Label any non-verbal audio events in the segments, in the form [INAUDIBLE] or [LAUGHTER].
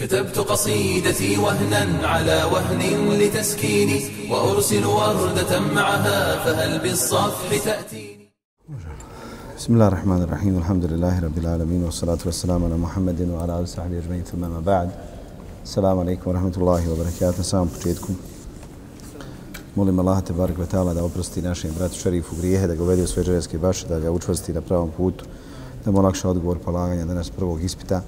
كتبت قصيدتي وهنا على وهن لتسكيني وأرسل وردة معها فهل بالصفح تأتيني بسم الله الرحمن الرحيم الحمد لله رب العالمين والصلاة والسلام على محمد وعلى آله وصحبه أجمعين ثم ما بعد السلام عليكم ورحمة الله وبركاته سلام početku Molim Allah te barek ta'ala da oprosti našem bratu šerifu grijehe, da ga uvede u sve džareske baše, da ga učvrsti na pravom putu, da mu olakša odgovor polaganja danas prvog ispita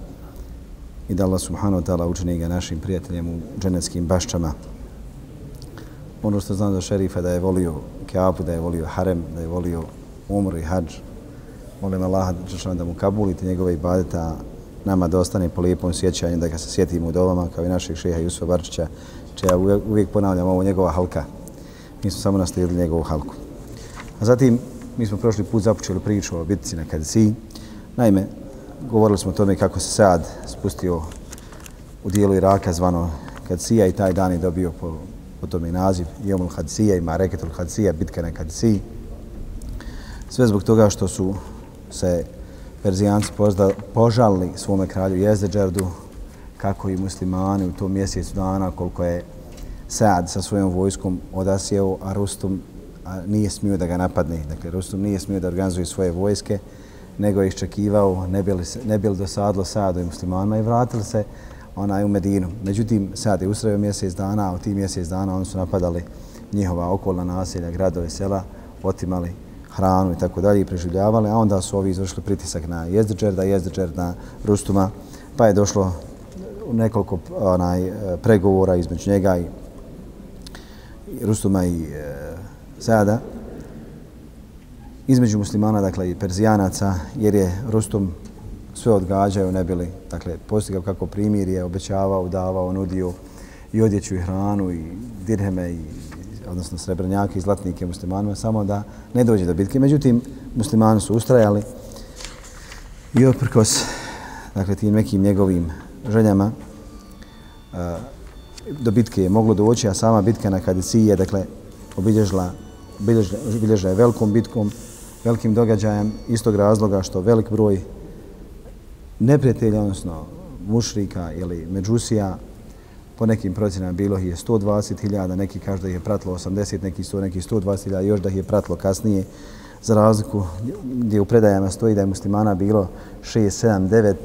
i da Allah subhanahu wa ta'ala učini ga našim prijateljem u dženevskim baščama. Ono što znam za šerifa da je volio Kaabu, da je volio Harem, da je volio Umru i Hadž. Molim Allah da mu kabulite njegove ibadeta, nama da ostane po lijepom sjećanju, da ga se sjetimo u dovama kao i našeg šeha Jusufa Barčića, čija uvijek ponavljam ovo njegova halka. Mi smo samo nastavili njegovu halku. A zatim, mi smo prošli put započeli priču o bitci na Kadisi. Naime, govorili smo o tome kako se Sad spustio u dijelu Iraka zvano Kadsija i taj dan je dobio po, po tome naziv Jomul Hadsija i Mareketul Hadsija, bitka na Kadisi. Sve zbog toga što su se Perzijanci požalili svome kralju Jezdeđerdu kako i muslimani u tom mjesecu dana koliko je Saad sa svojom vojskom odasjeo, a Rustum a nije smio da ga napadne. Dakle, Rustum nije smio da organizuje svoje vojske, nego ih čekivao, ne bi li, ne bi li dosadlo Saadu i muslimanima i vratili se onaj u Medinu. Međutim, Sad je usravio mjesec dana, a u tim mjesec dana oni su napadali njihova okolna naselja, gradove, sela, otimali hranu i tako dalje i preživljavali, a onda su ovi izvršili pritisak na Jezdeđerda, Jezdeđerd na Rustuma, pa je došlo nekoliko onaj, e, pregovora između njega i Rustuma i e, Sada između muslimana, dakle i Perzijanaca, jer je Rustum sve odgađaju, ne bili, dakle, postigao kako primir je, obećavao, davao, nudio i odjeću i hranu i dirheme i odnosno srebrnjake i zlatnike muslimanima, samo da ne dođe do bitke. Međutim, muslimani su ustrajali i oprkos dakle, tim nekim njegovim željama eh, do bitke je moglo doći, a sama bitka na Kadisiji je dakle, obilježila, obilježila, obilježila je velikom bitkom, velikim događajem, istog razloga što velik broj neprijatelja, odnosno mušrika ili međusija, po nekim procjenama bilo je 120.000, neki kažu da je pratilo 80, neki 100, neki 120.000, još da je pratilo kasnije, za razliku gdje u predajama stoji da je muslimana bilo 6, 7, 9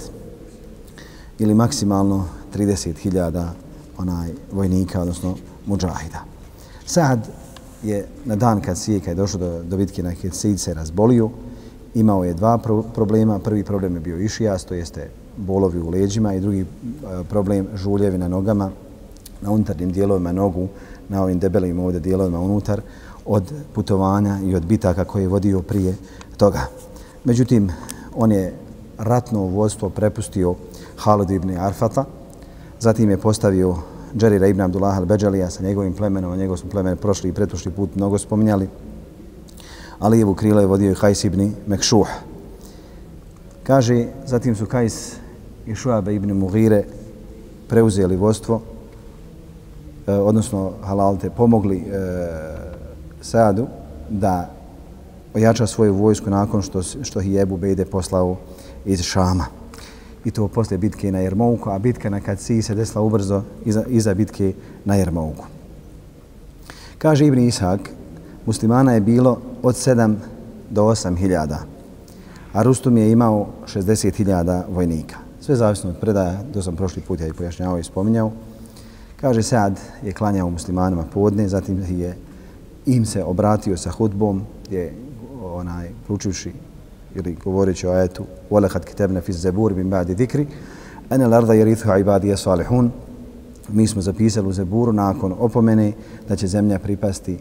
ili maksimalno 30.000 onaj vojnika, odnosno muđahida. Sad je na dan kad sije, kad je došao do, do bitke na Hesid se razbolio, imao je dva pro problema. Prvi problem je bio išijas, to jeste bolovi u leđima i drugi problem žuljevi na nogama, na unutarnjim dijelovima nogu, na ovim debelim ovdje dijelovima unutar, od putovanja i od bitaka koje je vodio prije toga. Međutim, on je ratno vodstvo prepustio Halid ibn Arfata, Zatim je postavio Džerira ibn Abdullah al-Beđalija sa njegovim plemenom, a njegov smo plemen prošli i pretošli put mnogo spominjali. Alijevu krilo je vodio i Hajs ibn Mekšuh. Kaže, zatim su Kajs i Šuabe ibn Mugire preuzeli vodstvo, e, odnosno halalte, pomogli e, Sadu da ojača svoju vojsku nakon što, što je Ebu Bejde poslao iz Šama i to posle bitke na Jermouku, a bitka na Kadsi se desila ubrzo iza, iza bitke na Jermouku. Kaže Ibn Ishak, muslimana je bilo od 7 do 8 hiljada, a Rustum je imao 60 hiljada vojnika. Sve zavisno od predaja, to sam prošli put ja i pojašnjavao i spominjao. Kaže, Sad je klanjao muslimanima podne, zatim je im se obratio sa hudbom, je onaj, pručivši ili govoreći o ajetu وَلَحَدْ كِتَبْنَ فِي الزَّبُورِ مِنْ بَعْدِ ذِكْرِ أَنَ الْأَرْضَ يَرِثُهَا عِبَادِيَ صَالِحُونَ Mi smo zapisali u Zeburu nakon opomene da će zemlja pripasti,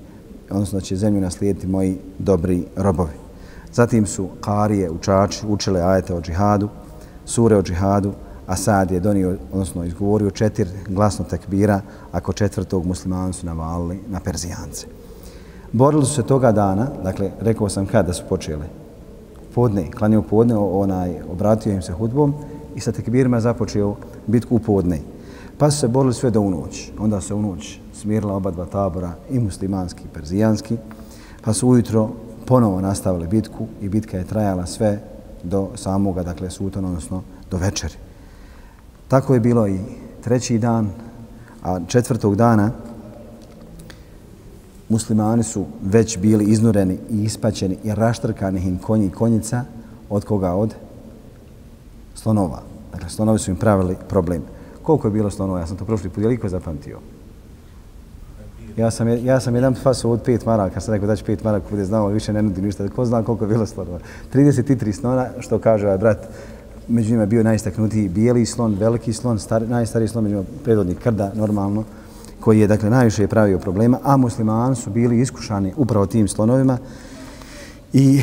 odnosno da će zemlju naslijediti moji dobri robovi. Zatim su Karije, učači, učile ajete o džihadu, sure o džihadu, a sad je donio, odnosno izgovorio četiri glasno tekbira, ako četvrtog muslimana su navalili na Perzijance. Borili su se toga dana, dakle, rekao sam kada su počeli, podne, klanio podne, onaj, obratio im se hudbom i sa tekbirima započeo bitku u podne. Pa su se borili sve do unoć. Onda se u noć smirila oba dva tabora, i muslimanski i perzijanski, pa su ujutro ponovo nastavili bitku i bitka je trajala sve do samoga, dakle, sutan, odnosno do večeri. Tako je bilo i treći dan, a četvrtog dana muslimani su već bili iznureni i ispaćeni i raštrkani im konji i konjica od koga? Od slonova. Dakle, slonovi su im pravili problem. Koliko je bilo slonova? Ja sam to prošli put, je liko zapamtio? Ja sam, ja sam jedan fas od pet maraka, sam rekao da će pet maraka, bude znao, više ne nudim ništa. Ko zna koliko je bilo slonova? 33 slona, što kaže ovaj brat, među njima bio najistaknutiji bijeli slon, veliki slon, star, najstariji slon, među njima predvodnik krda, normalno, koji je, dakle, najviše pravio problema, a muslimani su bili iskušani upravo tim slonovima i,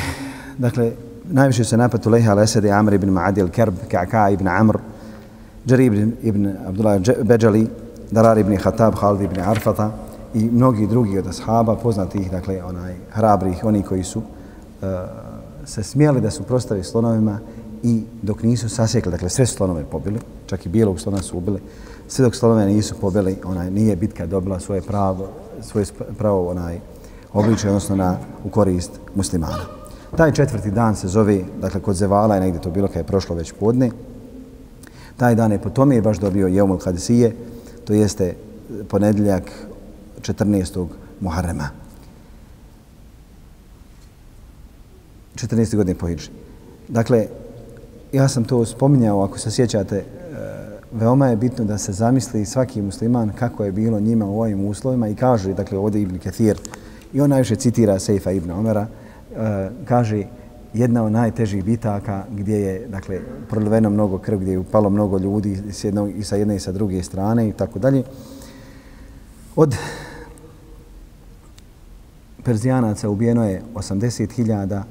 dakle, najviše se napad Leha al-Esedi, Amr ibn Ma'adi al-Kerb, Ka'ka ibn Amr, Jarib ibn Abdullah Beđali, Darar ibn Khattab, Khalid ibn Arfata i mnogi drugi od ashaba, poznatih, dakle, onaj, hrabrih, oni koji su uh, se smijeli da su prostavi slonovima i dok nisu sasjekli, dakle, sve slonove pobili, čak i bijelog slona su ubili, sve dok Slovene nisu pobili, onaj, nije bitka dobila svoje pravo, svoje pravo, onaj, obličaj, odnosno na, u korist muslimana. Taj četvrti dan se zove, dakle, kod Zevala je negdje to bilo kad je prošlo već podne. Taj dan je po tome je baš dobio Jeumul Kadisije, to jeste e, ponedjeljak 14. Muharrema. 14. godine po Hidži. Dakle, ja sam to spominjao, ako se sjećate, veoma je bitno da se zamisli svaki musliman kako je bilo njima u ovim uslovima i kaže, dakle, ovdje Ibn Kathir, i on najviše citira Sejfa Ibn Omera, e, kaže jedna od najtežih bitaka gdje je dakle proliveno mnogo krv, gdje je upalo mnogo ljudi s jednog, i sa jedne i sa druge strane i tako dalje. Od Perzijanaca ubijeno je 80.000,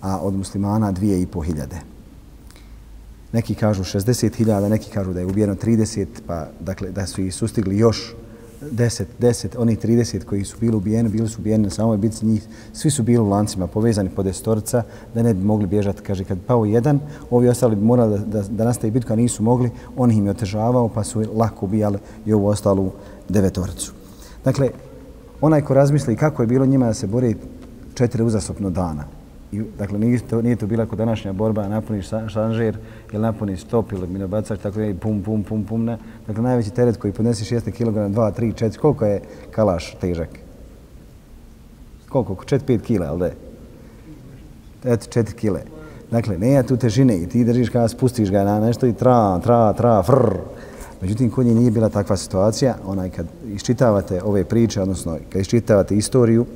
a od muslimana 2.500. Neki kažu 60.000, neki kažu da je ubijeno 30, pa dakle da su i sustigli još 10, 10, oni 30 koji su bili ubijeni, bili su ubijeni na samoj bitci njih, svi su bili u lancima povezani po destorca, da ne bi mogli bježati. Kaže, kad pao jedan, ovi ostali bi morali da, da, da nastaje bitku, a nisu mogli, on im je otežavao, pa su lako ubijali i ovu ostalu devetorcu. Dakle, onaj ko razmisli kako je bilo njima da se bori četiri uzasopno dana, I, dakle, nije to, nije to bila kod današnja borba, napuniš šanžer ili napuniš stop ili minobacač, tako je pum, pum, pum, pum. Ne. Dakle, najveći teret koji podnesiš 6 kg, 2, 3, 4, koliko je kalaš težak? Koliko? 4-5 kg, ali da je? Eto, 4 kg. Dakle, nema tu težine i ti držiš kada spustiš ga na nešto i tra, tra, tra, frr. Međutim, kod nje nije bila takva situacija. Onaj, kad iščitavate ove priče, odnosno kad iščitavate istoriju,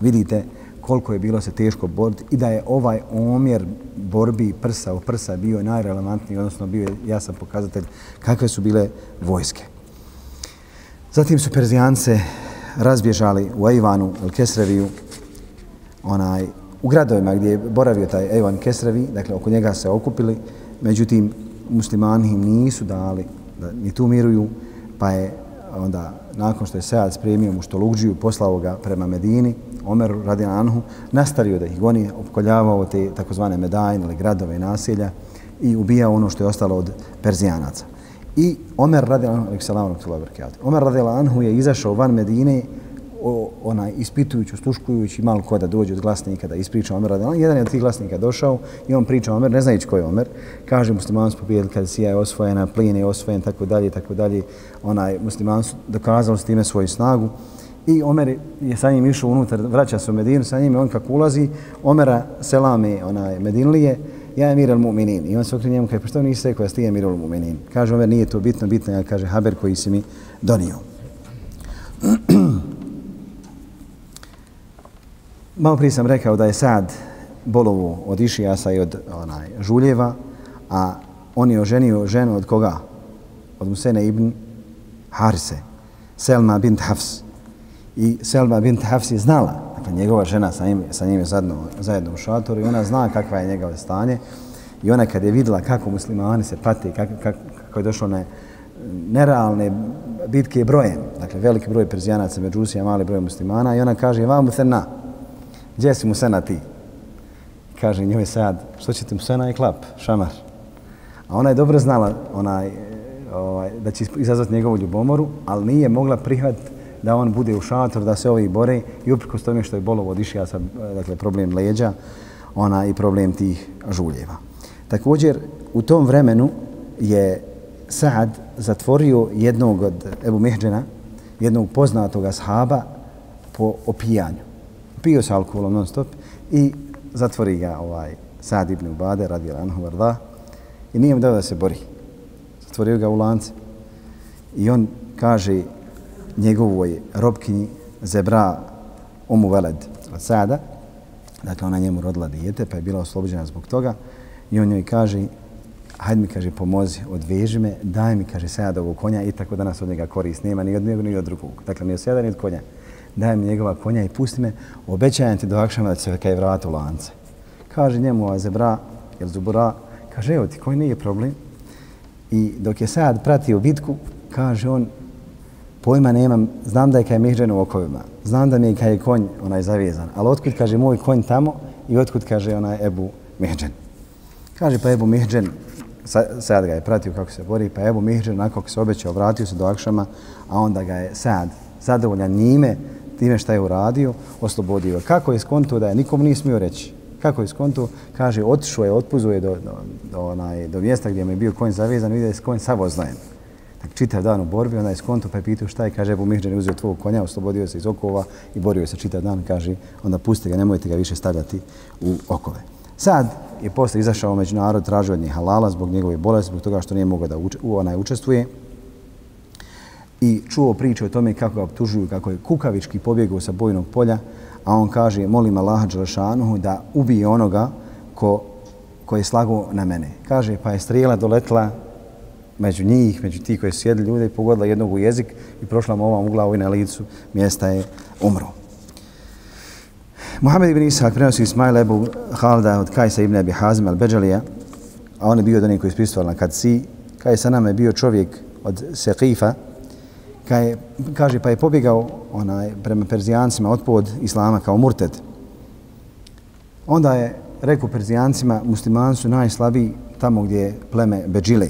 vidite koliko je bilo se teško boriti i da je ovaj omjer borbi prsa u prsa bio najrelevantniji, odnosno bio je jasan pokazatelj kakve su bile vojske. Zatim su Perzijance razbježali u Ejvanu, El Kesreviju, onaj, u gradovima gdje je boravio taj Ejvan Kesrevi, dakle oko njega se okupili, međutim muslimani im nisu dali da ni tu miruju, pa je onda nakon što je Sead spremio mu što Lugđiju, poslao ga prema Medini, Omer radi Anhu nastavio da ih goni, opkoljavao te takozvane medajne ili gradove i naselja i ubijao ono što je ostalo od Perzijanaca. I Omer radi Anhu, Omer radi Anhu je izašao van Medine o, onaj, ispitujući, sluškujući malo ko da dođe od glasnika da ispriča Omer radi Anhu. Jedan je od tih glasnika došao i on priča Omer, ne znajući ko je Omer. Kaže musliman su pobijeli kada sija je osvojena, plin je osvojen, tako dalje, tako dalje. Onaj, musliman su dokazali s time svoju snagu. I Omer je sa njim išao unutar, vraća se u Medinu, sa njim on kako ulazi, Omera selame onaj Medinlije, ja je Mirel Mu'minin. I on se okrije njemu, kaže, pa što nisi rekao ja ste je Mirel Mu'minin? Kaže, Omer, nije to bitno, bitno je, kaže, Haber koji si mi donio. [CLEARS THROAT] Malo prije sam rekao da je sad bolovo od Išijasa i od onaj, Žuljeva, a on je oženio ženu od koga? Od Musene ibn Harise, Selma bint Hafs. I Selma bint Hafsi znala, dakle njegova žena sa njim, sa njim je zajedno, zajedno u šatoru i ona zna kakva je njegove stanje. I ona kad je vidjela kako muslimani se pati, kako, kako, kako je došlo na nerealne bitke brojem, dakle veliki broj Perzijanaca, Međusija, mali broj muslimana, i ona kaže, vam mu na, gdje si mu na ti? Kaže njoj sad, što ćete mu sena i klap, šamar. A ona je dobro znala onaj, ovaj, da će izazvati njegovu ljubomoru, ali nije mogla prihvatiti da on bude u šator, da se ovi bore i uprkos tome što je bolovo odišija sam, e, dakle, problem leđa ona i problem tih žuljeva. Također, u tom vremenu je Saad zatvorio jednog od Ebu Mihđena, jednog poznatog ashaba po opijanju. Pio se alkoholom non stop i zatvori ga ovaj Saad ibn Ubade, radi Anhu Varda, i nije mu dao da se bori. Zatvorio ga u lance. I on kaže njegovoj robkinji Zebra Umu Veled od Sada, dakle ona njemu rodila dijete, pa je bila oslobođena zbog toga, i on njoj kaže, hajde mi, kaže, pomozi, odveži me, daj mi, kaže, Sada ovog konja i tako danas od njega korist nema ni od njega ni od drugog. Dakle, ni od Sada ni od konja. Daj mi njegova konja i pusti me, obećajem ti do akšama da će se kaj vrati u lance. Kaže njemu ova Zebra, jel Zubura, kaže, evo ti, koji nije problem. I dok je Sad pratio bitku, kaže on, pojma nemam, znam da je kaj Mihđen u okovima, znam da mi je kaj konj onaj zavezan, ali otkud kaže moj konj tamo i otkud kaže onaj Ebu Mihđen. Kaže pa Ebu Mihđen, sad ga je pratio kako se bori, pa Ebu Mihđen nakon kako se obećao, vratio se do Akšama, a onda ga je sad zadovoljan njime, time šta je uradio, oslobodio. Kako je skonto da je nikom nije smio reći? Kako je skonto? Kaže, otišao je, otpuzuje do, do, do, onaj, do mjesta gdje mu je bio konj zavezan, vidio je konj konj savoznajem. Dakle, čitav dan u borbi, onda je skonto pa je pitao šta je, kaže, Ebu Mihđan je uzeo tvog konja, oslobodio se iz okova i borio se čitav dan, kaže, onda pusti ga, nemojte ga više stavljati u okove. Sad je posle izašao međunarod, tražio od njih halala zbog njegove bolesti, zbog toga što nije mogao da u onaj učestvuje i čuo priče o tome kako ga optužuju, kako je kukavički pobjegao sa bojnog polja, a on kaže, molim Allaha Đelešanuhu da ubije onoga ko, ko je slago na mene. Kaže, pa je strijela doletla među njih, među ti koji su sjedli ljude i pogodila jednog u jezik i prošla mu ovam u glavu i na licu mjesta je umro. Muhammed ibn Ishaq prenosi Ismail Ebu Halda od Kajsa ibn Abi Hazim al-Beđalija, a on je bio od onih koji ispistovali na Kadsi. Kaj sa nama je bio čovjek od Sekifa, kaj, kaže pa je pobjegao onaj, prema Perzijancima otpod Islama kao murted. Onda je rekao Perzijancima, muslimani su najslabiji tamo gdje je pleme Beđile.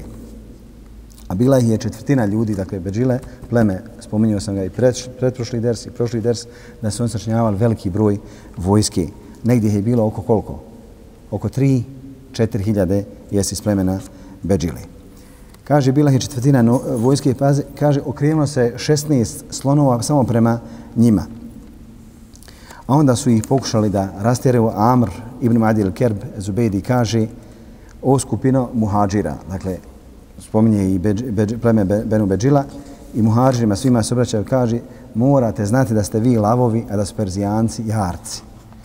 A bila ih je četvrtina ljudi, dakle Beđile, pleme, spominjao sam ga i pred, predprošli ders i prošli ders, da su oni sačinjavali veliki broj vojske. Negdje je bilo oko koliko? Oko 3-4 hiljade jesi iz plemena Beđile. Kaže, bila je četvrtina no, vojske, paze, kaže, okrenulo se 16 slonova samo prema njima. A onda su ih pokušali da rastjeraju Amr ibn Madil Kerb Zubedi kaže o skupino muhađira, dakle spominje i beđ, beđ, pleme Benu Beđila i muhađirima svima se obraćaju, kaže morate znati da ste vi lavovi, a da su perzijanci jarci.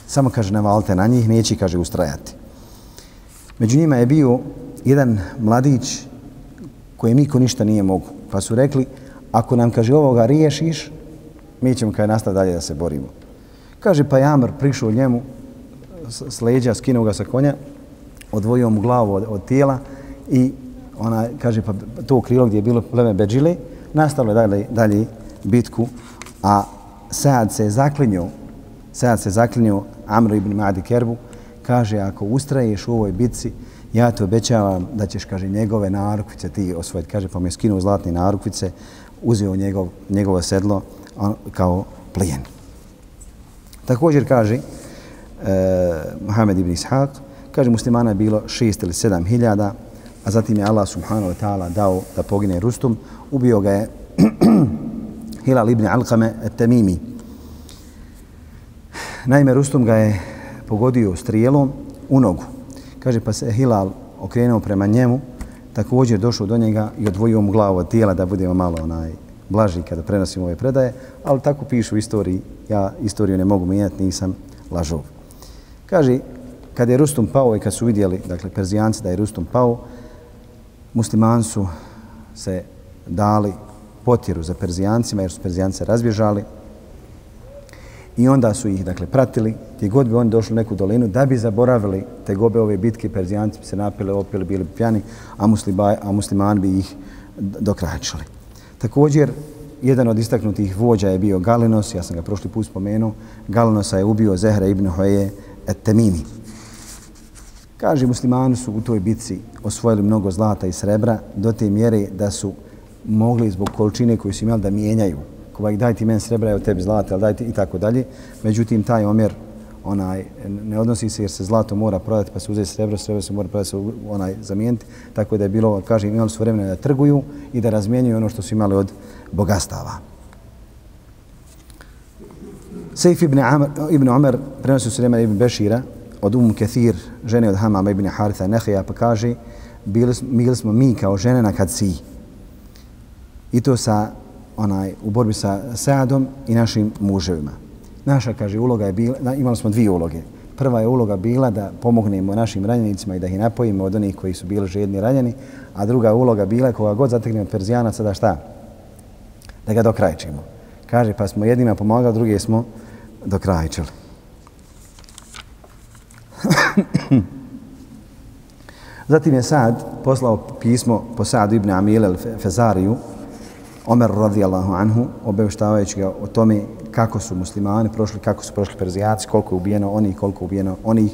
Samo kaže navalite na njih, neće kaže ustrajati. Među njima je bio jedan mladić kojem niko ništa nije mogu. Pa su rekli, ako nam kaže ovoga riješiš, mi ćemo kaj nastaviti dalje da se borimo. Kaže pa Jamr prišao njemu s leđa, skinuo ga sa konja, odvojio mu glavu od, od tijela i ona kaže pa to krilo gdje je bilo pleme Beđile, nastavilo je dalje, dalje bitku, a Saad se zaklinio, Saad se zaklinio Amru ibn Madi Kerbu, kaže ako ustraješ u ovoj bitci, ja te obećavam da ćeš, kaže, njegove narukvice ti osvojiti. Kaže, pa mi je skinuo zlatne narukvice, uzeo njegov, njegovo sedlo on, kao plijen. Također kaže, eh, Mohamed ibn Ishaq, kaže, muslimana je bilo šest ili sedam hiljada, a zatim je Allah subhanahu wa ta'ala dao da pogine Rustum. Ubio ga je [CLEARS THROAT] Hilal ibn Alkame Temimi. Naime, Rustum ga je pogodio strijelom u nogu. Kaže, pa se Hilal okrenuo prema njemu, također došao do njega i odvojio mu glavu od tijela da budemo malo onaj blaži kada prenosimo ove predaje, ali tako pišu u istoriji, ja istoriju ne mogu mijenjati, nisam lažov. Kaže, kad je Rustum pao i kad su vidjeli, dakle, Perzijanci da je Rustum pao, muslimani su se dali potjeru za Perzijancima jer su Perzijance razbježali, I onda su ih dakle pratili, gdje god bi oni došli u neku dolinu, da bi zaboravili te gobe ove bitke, Perzijanci bi se napili, opili, bili pjani, a, muslimani, a muslimani bi ih dokračili. Također, jedan od istaknutih vođa je bio Galinos, ja sam ga prošli put spomenuo, Galinosa je ubio Zehra ibn Hoje et Temimi. Kaže, muslimani su u toj bitci osvojili mnogo zlata i srebra do te mjere da su mogli zbog količine koju su imali da mijenjaju kovak daj ti meni srebra, evo tebi zlata, ali daj ti i tako dalje. Međutim, taj omjer onaj, ne odnosi se jer se zlato mora prodati pa se uzeti srebro, srebro se mora prodati se onaj, zamijeniti. Tako da je bilo, kažem, imali su vremena da trguju i da razmijenjuju ono što su imali od bogastava. Sejf ibn, Amr, ibn Omer prenosi su Sulejman ibn Bešira od Um Kethir, žene od Hamama ibn Haritha Nehija, pa kaže, bili, bili smo mi kao žene na Kadsi. I to sa, onaj, u borbi sa Saadom i našim muževima. Naša, kaže, uloga je bila, imali smo dvije uloge. Prva je uloga bila da pomognemo našim ranjenicima i da ih napojimo od onih koji su bili žedni ranjeni, a druga uloga bila koga god zateknemo Perzijanaca da šta? Da ga dokrajčimo. Kaže, pa smo jednima pomagali, druge smo dokrajčili. [COUGHS] Zatim je Sad poslao pismo po Sadu ibn Amil al-Fezariju, Omer radijallahu anhu, obeštavajući ga o tome kako su muslimani prošli, kako su prošli Perzijaci, koliko je ubijeno oni, koliko je ubijeno oni.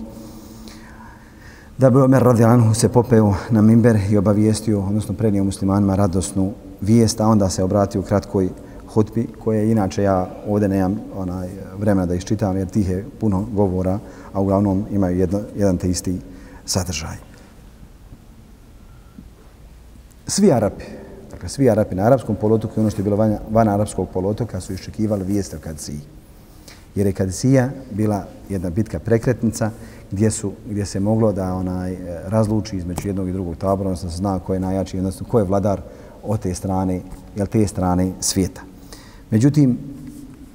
Da bi Omer radijallahu anhu se popeo na mimber i obavijestio, odnosno prenio muslimanima radosnu vijest, a onda se obratio u kratkoj hutbi, koje inače ja ovdje nemam onaj vremena da iščitam, jer tih je puno govora, a uglavnom imaju jedno, jedan te isti sadržaj. Svi Arapi, dakle svi Arapi na arapskom polotoku i ono što je bilo van, van arapskog polotoka su iščekivali vijest o Kadisiji. Jer je Kadisija bila jedna bitka prekretnica gdje, su, gdje se moglo da onaj razluči između jednog i drugog tabora, odnosno se zna ko je najjači, odnosno ko je vladar od te strane, jel te strane svijeta. Međutim,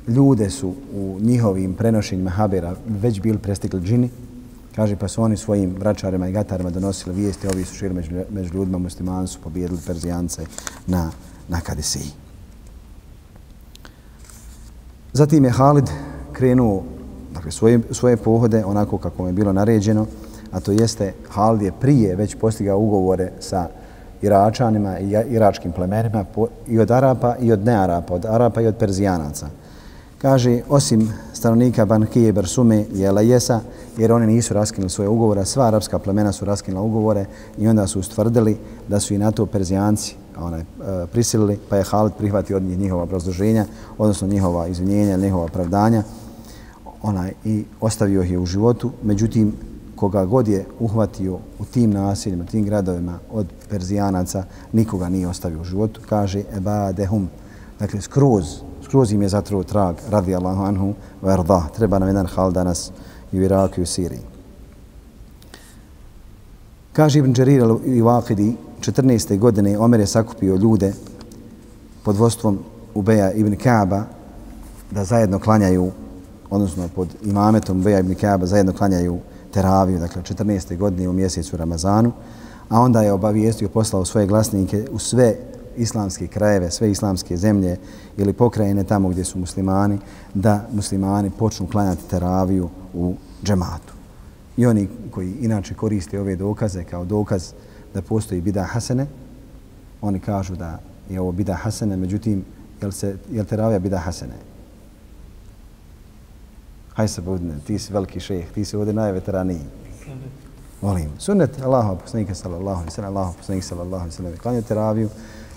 ljude su u njihovim prenošenjima Habera već bili prestigli džini, kaže pa su oni svojim vračarima i gatarima donosili vijesti, ovi su širi među, među ljudima, muslimani su pobijedili Perzijance na, na Kadesiji. Zatim je Halid krenuo dakle, svoje, svoje pohode onako kako mu je bilo naređeno, a to jeste Halid je prije već postigao ugovore sa Iračanima i iračkim plemenima i od Arapa i od nearapa, od Arapa i od Perzijanaca. Kaže, osim stanovnika Bankije Bersume je Elajesa, jer oni nisu raskinuli svoje ugovore, sva arapska plemena su raskinula ugovore i onda su ustvrdili da su i na to Perzijanci onaj, e, prisilili, pa je Halid prihvatio od njih njihova obrazloženja, odnosno njihova izvinjenja, njihova opravdanja onaj, i ostavio ih je u životu. Međutim, koga god je uhvatio u tim nasiljima, tim gradovima od Perzijanaca, nikoga nije ostavio u životu. Kaže Eba Dehum, dakle skroz, skroz im je zatruo trag, radi Allahu anhu, verda, treba nam jedan hal danas i u Iraku i u Siriji. Kaže Ibn Đarir i Vakidi, 14. godine Omer je sakupio ljude pod vodstvom Ubeja ibn Kaaba da zajedno klanjaju, odnosno pod imametom Ubeja ibn Kaaba zajedno klanjaju teraviju, dakle 14. godine u mjesecu Ramazanu, a onda je obavijestio, poslao svoje glasnike u sve islamske krajeve, sve islamske zemlje ili pokrajine tamo gdje su muslimani, da muslimani počnu klanjati teraviju u džematu. I oni koji inače koriste ove dokaze kao dokaz da postoji bida hasene, oni kažu da je ovo bida hasene, međutim, jel, se, jel teravija bida hasene? Hajde se budne, ti si veliki šejh, ti si ovdje najveteraniji. Molim. Sunnet Allahu poslanika sallallahu alejhi ve sellem, Allahu poslanika sallallahu alejhi ve sellem, klanja teraviju.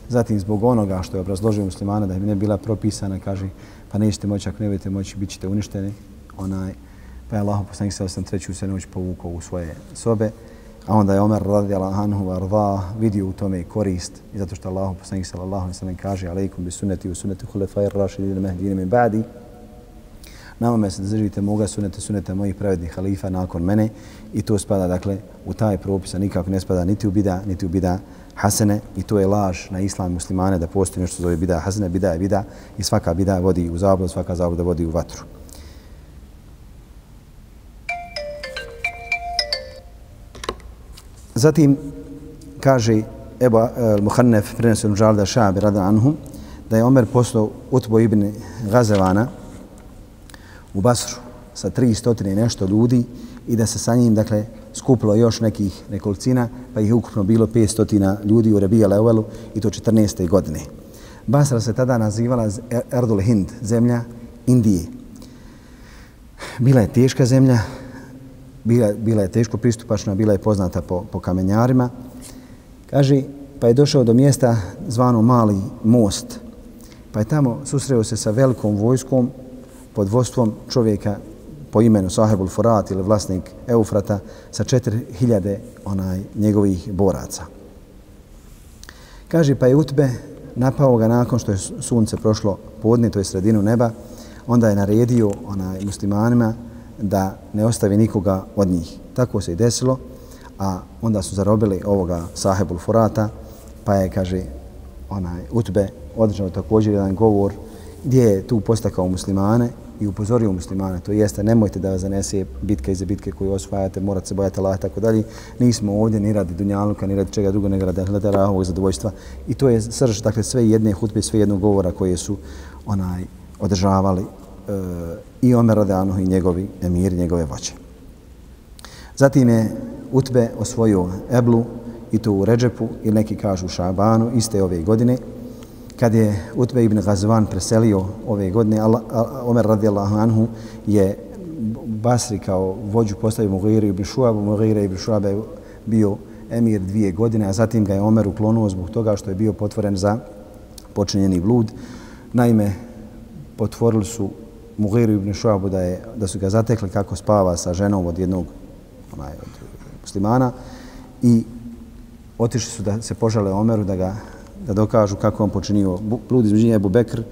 Zatim zbog onoga što je obrazložio muslimana da im ne bila propisana, kaže pa nećete moći ako ne budete moći bit ćete uništeni. Onaj pa je Allahu poslanik sallallahu alejhi ve treću se noć povukao u svoje sobe. A onda je Omer radijallahu anhu arda vidio u tome korist i zato što Allahu poslanik sallallahu alejhi ve sellem kaže alaikum bi sunneti wa sunnati khulafa'ir rashidin mahdiyyin min ba'di nama me se držite moga sunete, sunete mojih pravednih halifa nakon mene i to spada dakle u taj propis, a nikako ne spada niti u bida, niti u bida hasene i to je laž na islam muslimane da postoji nešto zove bida hasene, bida je bida i svaka bida vodi u zabludu, svaka zabluda vodi u vatru. Zatim kaže Ebu eh, Muhannef prenosi od Žalda Šabi rada anhum da je Omer poslao Utbo ibn Gazevana u Basru sa 300 i nešto ljudi i da se sa njim dakle, skupilo još nekih nekolicina, pa ih ukupno bilo 500 ljudi u Rebija Leuvelu i to 14. godine. Basra se tada nazivala e- Erdul Hind, zemlja Indije. Bila je teška zemlja, bila, bila je teško pristupačna, bila je poznata po, po kamenjarima. Kaže, pa je došao do mjesta zvano Mali most, pa je tamo susreo se sa velikom vojskom pod vodstvom čovjeka po imenu Sahebul Furat ili vlasnik Eufrata sa 4000 onaj njegovih boraca. Kaže pa je Utbe napao ga nakon što je sunce prošlo podne, to je sredinu neba, onda je naredio onaj muslimanima da ne ostavi nikoga od njih. Tako se i desilo, a onda su zarobili ovoga Sahebul Furata, pa je, kaže, onaj Utbe održao također jedan govor gdje je tu postakao muslimane i upozorio muslimane, to jeste nemojte da vas zanese bitka iza bitke koju osvajate, morate se bojati Allah i tako dalje. Nismo ovdje ni radi dunjaluka, ni radi čega drugo, nego radi Allahovog zadovoljstva. I to je srž, dakle, sve jedne hutbe, sve jednog govora koje su onaj održavali e, i Omer Radano i njegovi emir, njegove voće. Zatim je Utbe osvojio Eblu i to u Ređepu ili neki kažu u Šabanu iste ove godine kad je Utbe ibn Gazvan preselio ove godine, Omer radijallahu anhu je Basri kao vođu postavio Mughira ibn Šuabu. Mughira ibn Šuaba je bio emir dvije godine, a zatim ga je Omer uklonuo zbog toga što je bio potvoren za počinjeni blud. Naime, potvorili su Mughiru ibn Šuabu da, je, da su ga zatekli kako spava sa ženom od jednog onaj, od muslimana i otišli su da se požale Omeru da ga da dokažu kako on počinio blud između Ebu Bekr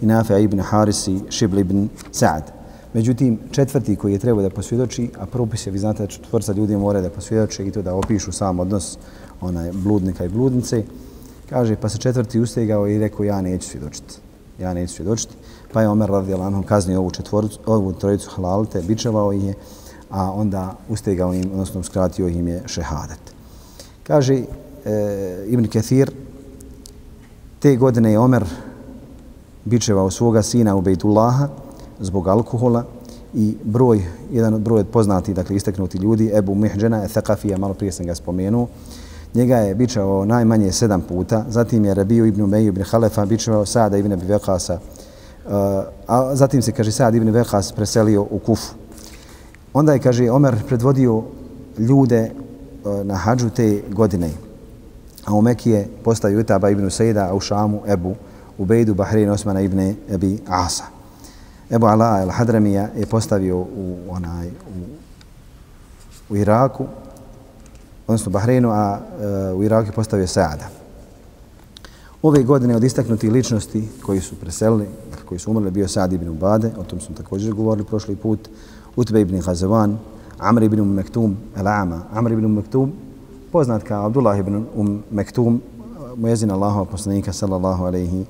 i Nafea ibn Haris i Šibli ibn Sa'ad. Međutim, četvrti koji je trebao da posvjedoči, a propis je, vi znate da četvrca ljudi mora da posvjedoče i to da opišu sam odnos onaj, bludnika i bludnice, kaže, pa se četvrti ustegao i rekao, ja neću svjedočiti. Ja neću svjedočiti. Pa je Omer radi Alanhom kaznio ovu četvorcu, ovu trojicu halalite, bičevao ih je, a onda ustegao im, odnosno skratio im je šehadet. Kaže e, Ibn Kathir, Te godine je Omer bičevao svoga sina u Bejtullaha zbog alkohola i broj, jedan broj poznati, dakle istaknuti ljudi, Ebu Mihđena je malo prije sam ga spomenuo, njega je bičevao najmanje sedam puta, zatim je Rabiju ibn Umeju ibn Halefa bičevao Sada ibn Abi Vekasa, uh, a zatim se, kaže, Sad ibn Vekas preselio u Kufu. Onda je, kaže, Omer predvodio ljude uh, na hađu te godine, a u Mekije postaju Utaba ibn Sejda, a u Šamu Ebu Ubejdu Bahrein Osmana ibn Ebi Asa. Ebu Ala el-Hadramija je postavio u, onaj, u, u Iraku, odnosno Bahreinu, a e, u Iraku je postavio Saada. Ove godine od istaknutih ličnosti koji su preselili, koji su umrli, bio Saad ibn Ubade, o tom smo također govorili prošli put, Utbe ibn Hazavan, Amr ibn Mektum, El-Ama. Amr ibn Mektum poznat kao Abdullah ibn Um Mektum, mujezin Allahova poslanika sallallahu alaihi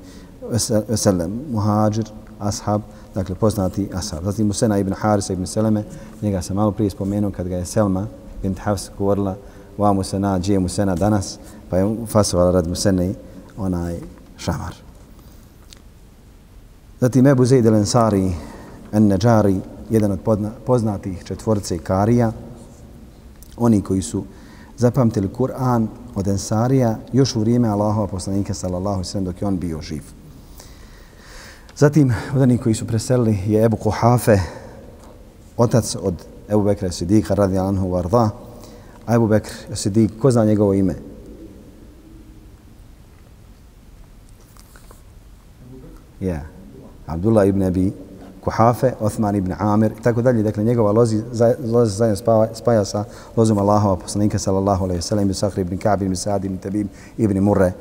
wasallam, muhađir, ashab, dakle poznati ashab. Zatim Musena ibn Harisa ibn Seleme, njega sam malo prije spomenuo kad ga je Selma bint Hafs govorila wa Musena, je Musena danas, pa je fasovala rad Musene onaj šamar. Zatim Ebu Zaid el-Ansari, en-Neđari, jedan od poznatih četvorce Karija, oni koji su zapamtili Kur'an od Ensarija još u vrijeme Allahova poslanika sallallahu sallam dok je on bio živ. Zatim, od onih koji su preselili je Ebu Kuhafe, otac od Ebu Bekra Sidika radi Anhu Varda. A Ebu Bekr Sidik, ko zna njegovo ime? Ja, yeah. Abdullah ibn Abi Kuhafe, Othman ibn Amir i tako dalje. Dakle, njegova lozi, lozi zajedno spaja, spaja sa lozom Allahova poslanika sallallahu alaihi sallam ibn Sakhr ibn Ka'b ibn Sa'ad ibn Tabib, ibn Murre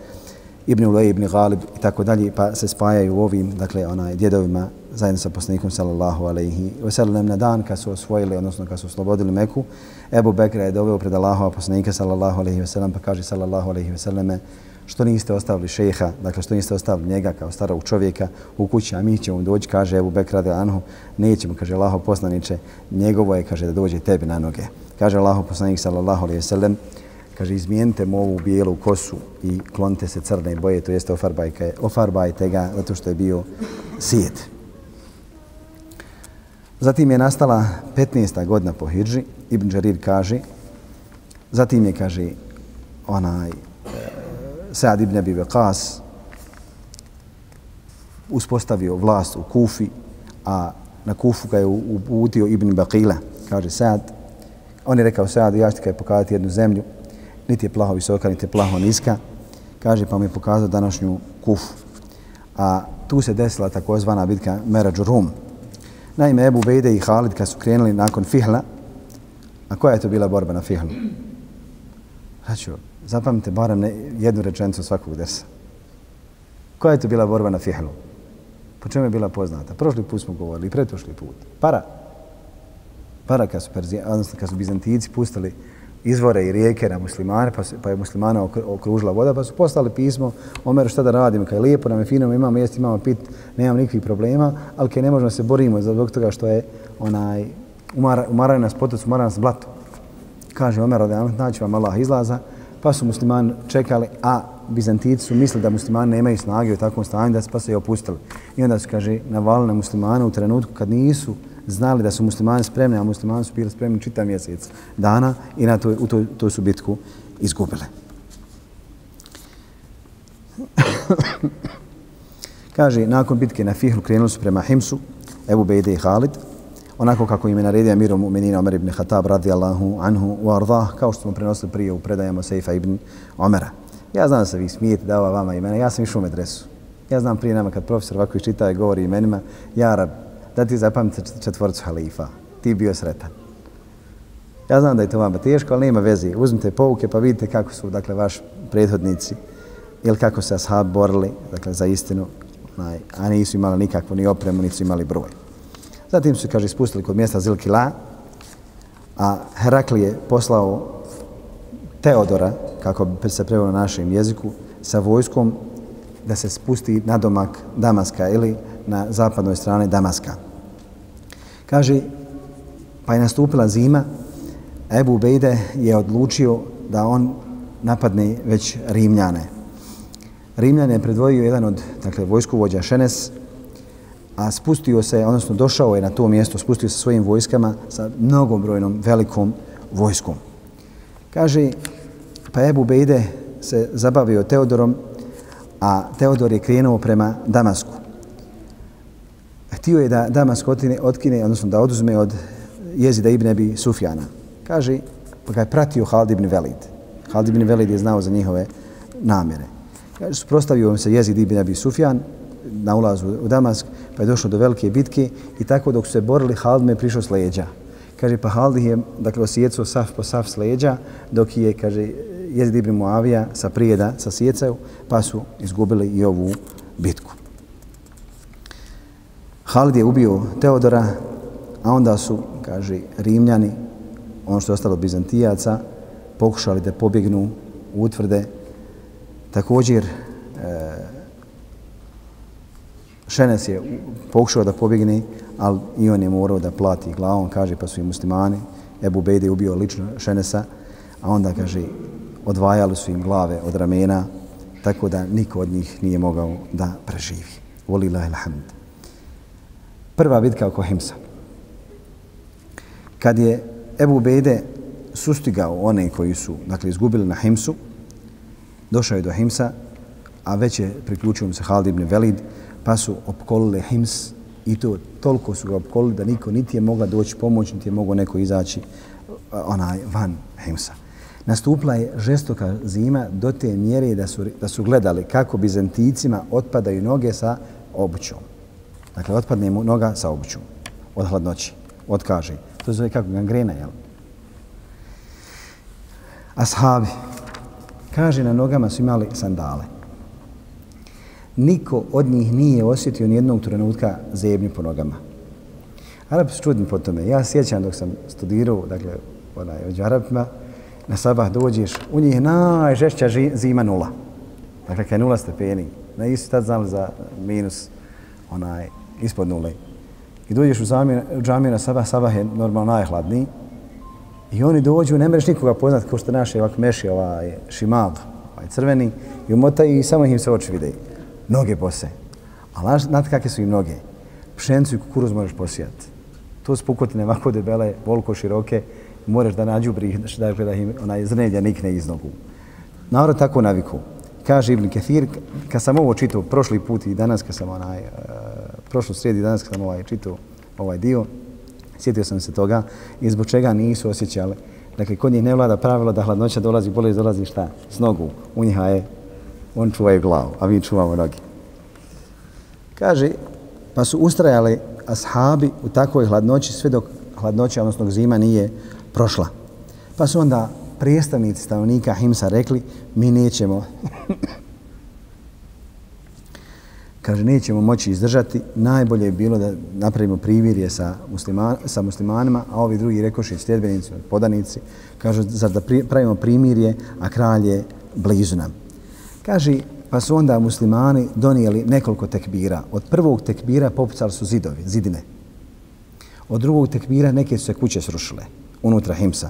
ibn Ulay ibn Galib i tako dalje, pa se spajaju u ovim, dakle, onaj, djedovima zajedno sa poslanikom sallallahu alaihi wasallam na dan kad su osvojili, odnosno kad su oslobodili Meku, Ebu Bekra je doveo pred Allahova poslanika sallallahu alaihi wasallam, pa kaže sallallahu alaihi wasallame što niste ostavili šeha, dakle što niste ostavili njega kao starog čovjeka u kući, a mi ćemo doći, kaže Ebu Bekr radi Anhu, nećemo, kaže Allaho poslaniče, njegovo je, kaže, da dođe tebi na noge. Kaže Allaho poslanik, sallallahu alaihi sallam, kaže, izmijenite mu ovu bijelu kosu i klonite se crne boje, to jeste ofarbajte, ofarbajte ga, zato što je bio sijet. Zatim je nastala 15. godina po Hidži, Ibn Đarir kaže, zatim je, kaže, onaj, Sa'd ibn Abi Waqas uspostavio vlast u Kufi, a na Kufu ga je uputio Ibn Baqila, kaže Sa'd. On je rekao Sa'd, ja ću ti pokazati jednu zemlju, niti je plaho visoka, niti je plaho niska. Kaže, pa mi je pokazao današnju Kufu. A tu se desila takozvana bitka Merađu Rum. Naime, Ebu Bejde i Halid kad su krenuli nakon Fihla, a koja je to bila borba na Fihlu? Znači, Zapamte barem ne, jednu rečenicu svakog desa. Koja je to bila borba na Fihlu? Po čemu je bila poznata? Prošli put smo govorili, pretošli put. Para. Para kad su, Perzija, odnosno kad su Bizantijici pustili izvore i rijeke na muslimane, pa, pa je muslimana okružila voda, pa su poslali pismo Omer šta da radimo, kaj je lijepo, nam je fino, imamo jest, imamo pit, nemamo nikakvih problema, ali kaj ne možemo se borimo zbog toga što je onaj, umara, umaraju nas potoc, umaraju nas blato. Kaže Omer, da naći vam Allah izlaza, pa su muslimani čekali, a Bizantici su mislili da muslimani nemaju snage u takvom stanju, da se pa se je opustili. I onda su, kaže, navali na muslimane u trenutku kad nisu znali da su muslimani spremni, a muslimani su bili spremni čitav mjesec dana i na to, u to, to su bitku izgubile. [COUGHS] Kaže, nakon bitke na Fihlu krenuli su prema Himsu, Ebu Bejde i Halid, onako kako im je naredio Amirom Umenina Omer ibn Khattab radijallahu anhu wa Ardah, kao što smo prenosili prije u predajama Sejfa ibn Omera. Ja znam da se vi smijete da ova vama imena, ja sam išao u medresu. Ja znam prije nama kad profesor ovako iščita i govori imenima, ja rab, da ti zapamite četvorcu halifa, ti bio sretan. Ja znam da je to vama teško, ali nema veze. Uzmite pouke pa vidite kako su dakle, vaši prethodnici ili kako se ashab borili dakle, za istinu, a nisu imali nikakvu ni opremu, nisu imali broj. Zatim su, kaže, spustili kod mjesta Zilkila, a Herakli je poslao Teodora, kako bi se prevelo na našem jeziku, sa vojskom da se spusti na domak Damaska ili na zapadnoj strani Damaska. Kaže, pa je nastupila zima, Ebu Bejde je odlučio da on napadne već Rimljane. Rimljane je predvojio jedan od dakle, vojskovođa Šenes, a spustio se, odnosno došao je na to mjesto, spustio se svojim vojskama sa mnogobrojnom velikom vojskom. Kaže, pa Ebu Bejde se zabavio Teodorom, a Teodor je krenuo prema Damasku. Htio je da Damask otkine, otkine, odnosno da oduzme od jezida Ibn Abi Sufjana. Kaže, pa ga je pratio Halid ibn Velid. Halid ibn Velid je znao za njihove namjere. Kaže, suprostavio im se jezid Ibn Abi Sufjan na ulazu u Damask, pa je došlo do velike bitke i tako dok su se borili, Halid me prišao s leđa. Kaže, pa Halid je, dakle, osjecao saf po saf s leđa, dok je, kaže, jezid Ibn Muavija sa prijeda, sa sjecaju, pa su izgubili i ovu bitku. Halid je ubio Teodora, a onda su, kaže, Rimljani, ono što je ostalo Bizantijaca, pokušali da pobjegnu u utvrde. Također, e, Šenes je pokušao da pobjegne, ali i on je morao da plati glavom, kaže, pa su i muslimani. Ebu Bejde je ubio lično Šenesa, a onda, kaže, odvajali su im glave od ramena, tako da niko od njih nije mogao da preživi. Volila ilhamd. Prva bitka oko Himsa. Kad je Ebu Bejde sustigao one koji su dakle, izgubili na Himsu, došao je do Himsa, a već je priključio mu se Halid ibn Velid, pa su opkolili Hims i to toliko su ga opkolili da niko niti je mogla doći pomoć, niti je mogao neko izaći eh, onaj van Himsa nastupila je žestoka zima do te mjere da su, da su gledali kako Bizanticima otpadaju noge sa obućom. Dakle, otpadne mu noga sa obućom od hladnoći, od kaži. To zove kako gangrena, jel? Ashabi, kaže na nogama su imali sandale. Niko od njih nije osjetio nijednog trenutka zebnju po nogama. Arab su čudni po tome. Ja sjećam dok sam studirao, dakle, onaj, od Arabima, na sabah dođeš, u njih najžešća zima nula. Dakle, kada je nula stepeni, na isti tad znali za minus onaj, ispod nule. I dođeš u, zamir, u džamiju na sabah, sabah je normalno najhladniji. I oni dođu, ne mereš nikoga poznat kao što naše ovak meši, ovaj šimal, ovaj crveni, i umotaju i samo im se oči vide. Noge pose. Ali znate kakve su im noge? Pšenicu i kukuruz možeš posijati. To su pukotine ovako debele, volko široke, moraš da nađu brih, dakle da im onaj zrnelja nikne iz nogu. Narod tako naviku. Kaže Ibn Kathir, kad sam ovo čitao prošli put i danas kad sam onaj, uh, prošlu sredi danas kad sam ovaj čitao ovaj dio, sjetio sam se toga i zbog čega nisu osjećali. Dakle, kod njih ne vlada pravilo da hladnoća dolazi, bolest dolazi šta? S nogu. U njiha je, on čuvaju glavu, a mi čuvamo noge. Kaže, pa su ustrajali ashabi u takvoj hladnoći sve dok hladnoća, odnosno zima, nije prošla. Pa su onda predstavnici stanovnika Himsa rekli, mi nećemo [LAUGHS] kaže, nećemo moći izdržati, najbolje je bilo da napravimo privirje sa, musliman, sa muslimanima, a ovi drugi rekoši sljedbenici, podanici, kažu, zar da pri, pravimo primirje, a kralj je blizu nam. Kaže, pa su onda muslimani donijeli nekoliko tekbira. Od prvog tekbira popucali su zidovi, zidine. Od drugog tekbira neke su se kuće srušile unutra Himsa.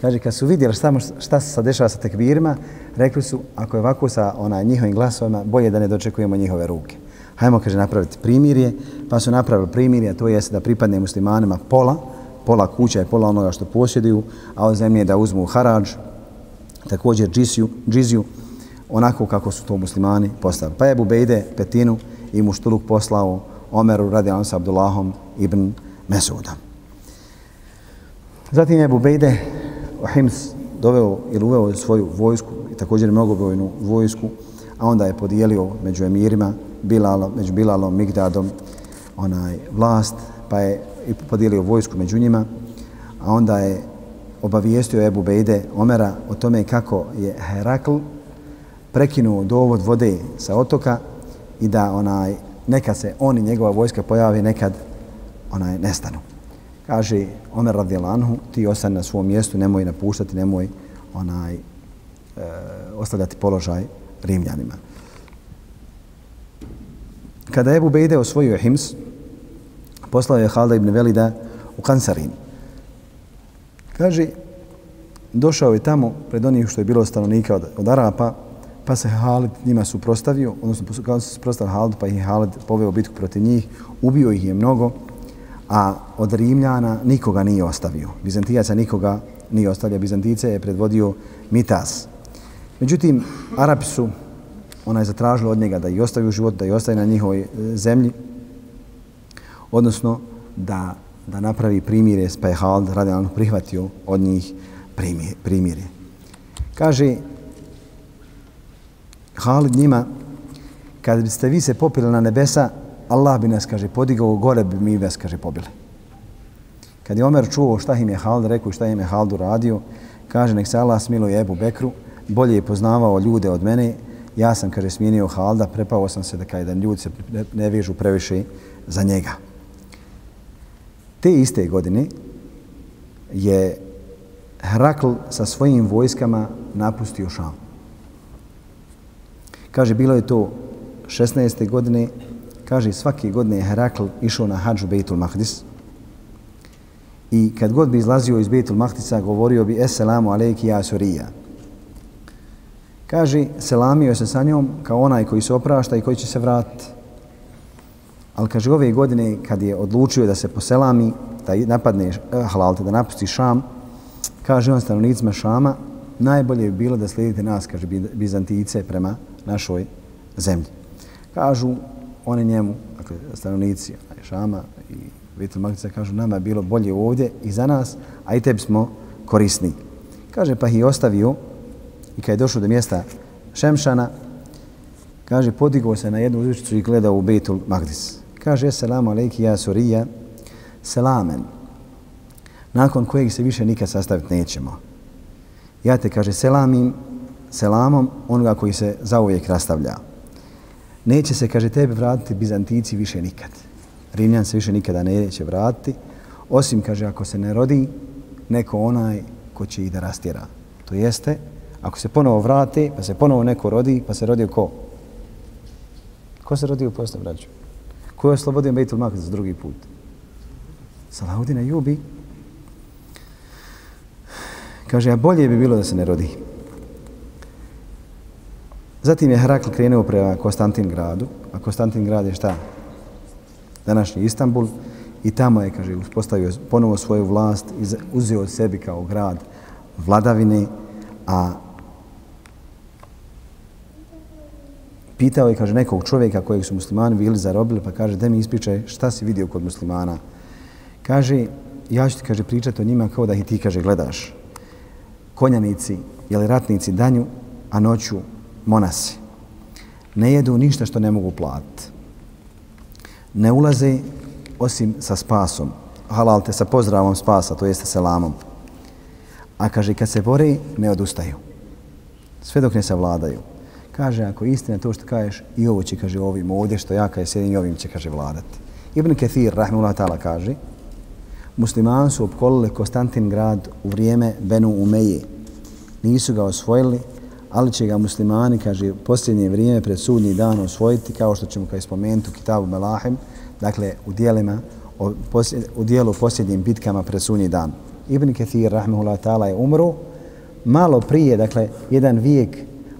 Kaže, kad su vidjeli šta, šta se sad dešava sa tekbirima, rekli su, ako je ovako sa onaj, njihovim glasovima, bolje da ne dočekujemo njihove ruke. Hajmo, kaže, napraviti primirje, pa su napravili primirje, to jeste da pripadne muslimanima pola, pola kuća i pola onoga što posjeduju, a od zemlje da uzmu harađ, također džiziju, džiziju, onako kako su to muslimani postavili. Pa je Bubejde petinu i muštuluk poslao Omeru radi Ansa Abdullahom ibn Mesuda. Zatim je Bubejde Hims doveo ili uveo svoju vojsku i također mnogobojnu vojsku, a onda je podijelio među emirima, Bilalom, među Bilalom, Migdadom, onaj vlast, pa je i podijelio vojsku među njima, a onda je obavijestio Ebu Bejde Omera o tome kako je Herakl prekinuo dovod vode sa otoka i da onaj nekad se on i njegova vojska pojavi, nekad onaj nestanu. Kaže Omer radijalanhu, ti ostani na svom mjestu, nemoj napuštati, nemoj onaj, e, ostavljati položaj Rimljanima. Kada je Ebu Bejde osvojio Hims, poslao je Halda ibn Velida u Kansarin. Kaže, došao je tamo pred onih što je bilo stanovnika od, od Arapa, pa se Halid njima suprostavio, odnosno kao se suprostavio Halid, pa ih je Halid poveo bitku protiv njih, ubio ih je mnogo, a od Rimljana nikoga nije ostavio. Bizantijaca nikoga nije ostavio. Bizantice je predvodio Mitas. Međutim, Arapi su ona je zatražila od njega da i ostavi u život, da i ostaje na njihovoj e, zemlji, odnosno da, da napravi primire pa je Halid radijalno prihvatio od njih primire. Kaže, Halid njima, kad biste vi se popili na nebesa, Allah bi nas, kaže, podigao gore, bi mi vas, kaže, pobili. Kad je Omer čuo šta im je Halid rekao i šta im je Halid uradio, kaže, nek se Allah smiluje Ebu Bekru, bolje je poznavao ljude od mene, ja sam, kaže, smijenio Halda, prepao sam se da kaj da ljudi se ne vežu previše za njega. Te iste godine je Herakl sa svojim vojskama napustio Šam. Kaže, bilo je to 16. godine, kaže, svake godine je Herakl išao na hađu Bejtul Mahdis i kad god bi izlazio iz Bejtul Mahdisa, govorio bi, Esselamu alejki ja surija. Kaže, selamio se sa njom kao onaj koji se oprašta i koji će se vratiti. Ali kaže, ove godine kad je odlučio da se poselami, da napadne eh, halalte, da napusti Šam, kaže on stanovnicima Šama, najbolje bi bilo da slijedite nas, kaže Bizantice, prema našoj zemlji. Kažu oni njemu, dakle, stanovnici Šama i Vitor Magdica, kažu nama je bilo bolje ovdje i za nas, a i tebi smo korisni. Kaže, pa ih je ostavio I kad je došao do mjesta Šemšana, kaže, podigao se na jednu uzvičicu i gledao u Betul Magdis. Kaže, selamu alejki ja surija, selamen, nakon kojeg se više nikad sastaviti nećemo. Ja te, kaže, selamim, selamom onoga koji se zauvijek rastavlja. Neće se, kaže, tebe vratiti Bizantici više nikad. Rimljan se više nikada neće vratiti, osim, kaže, ako se ne rodi neko onaj ko će ih da rastjera. To jeste, Ako se ponovo vrati, pa se ponovo neko rodi, pa se rodio ko? Ko se rodio posle, braću? Ko je oslobodio Bejtul Makaz drugi put? Salaudina Jubi. Kaže, a bolje bi bilo da se ne rodi. Zatim je Herakl krenuo prema Konstantin gradu, a Konstantin grad je šta? Današnji Istanbul. I tamo je, kaže, uspostavio ponovo svoju vlast i uzeo od sebi kao grad vladavine, a pitao je, kaže, nekog čovjeka kojeg su muslimani bili zarobili, pa kaže, da mi ispričaj šta si vidio kod muslimana. Kaže, ja ću ti, kaže, pričati o njima kao da ih ti, kaže, gledaš. Konjanici, jeli ratnici danju, a noću monasi. Ne jedu ništa što ne mogu platiti. Ne ulaze osim sa spasom. Halal te sa pozdravom spasa, to jeste selamom. A kaže, kad se bore, ne odustaju. Sve dok ne savladaju. Kaže, ako istina to što kažeš, i ovo će, kaže, ovim ovdje što ja kaže sjedim i ovim će, kaže, vladati. Ibn Kathir, rahimullah ta'ala, kaže, muslimani su opkolili Konstantin grad u vrijeme Benu Umeje. Nisu ga osvojili, ali će ga muslimani, kaže, posljednje vrijeme pred sudnji dan osvojiti, kao što ćemo kada spomenuti u Kitabu Melahim, dakle, u dijelima, u dijelu posljednjim bitkama pred sudnji dan. Ibn Kathir, rahmehullah ta'ala, je umro malo prije, dakle, jedan vijek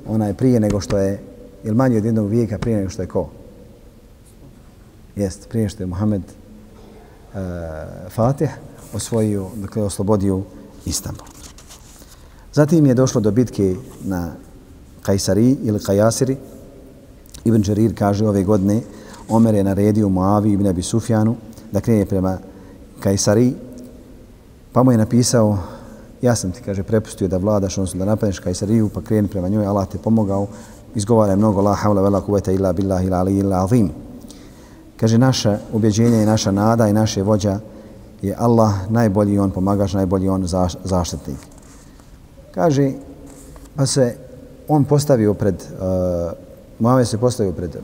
onaj prije nego što je, ili manje od jednog vijeka prije nego što je ko? Jest, prije što je Muhammed uh, Fatih osvojio, dakle, oslobodio Istanbul. Zatim je došlo do bitke na Kajsari ili Kajasiri. Ibn Jarir kaže ove godine Omer je naredio Muavi ibn Abi Sufjanu da krene prema Kajsari pa mu je napisao ja sam ti, kaže, prepustio da vladaš, odnosno da napadneš Kajsariju, pa kreni prema njoj, Allah te pomogao, izgovara mnogo la havla vela kuveta illa billahi illa ali illa azim. Kaže, naša ubjeđenje i naša nada i naše vođa je Allah najbolji on pomagaš, najbolji on zaštitnik. Kaže, pa se on postavio pred, uh, Muhammed se postavio pred uh,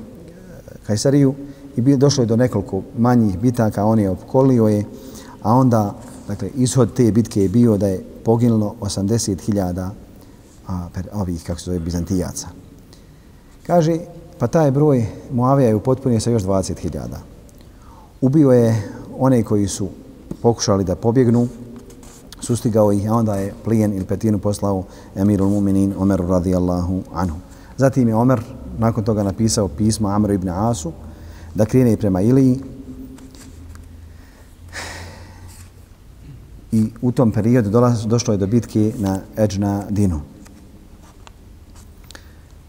Kajsariju i bi došlo je do nekoliko manjih bitaka, on je opkolio je, a onda, dakle, ishod te bitke je bio da je poginulo 80.000 ovih, kako se zove, Bizantijaca. Kaže, pa taj broj Muavija je upotpunio sa još 20.000. Ubio je one koji su pokušali da pobjegnu, sustigao ih, a onda je plijen ili petinu poslao Emirul Muminin Omeru radijallahu anhu. Zatim je Omer nakon toga napisao pismo Amru ibn Asu da krene prema Iliji, i u tom periodu došlo je do bitke na Eđna Dinu.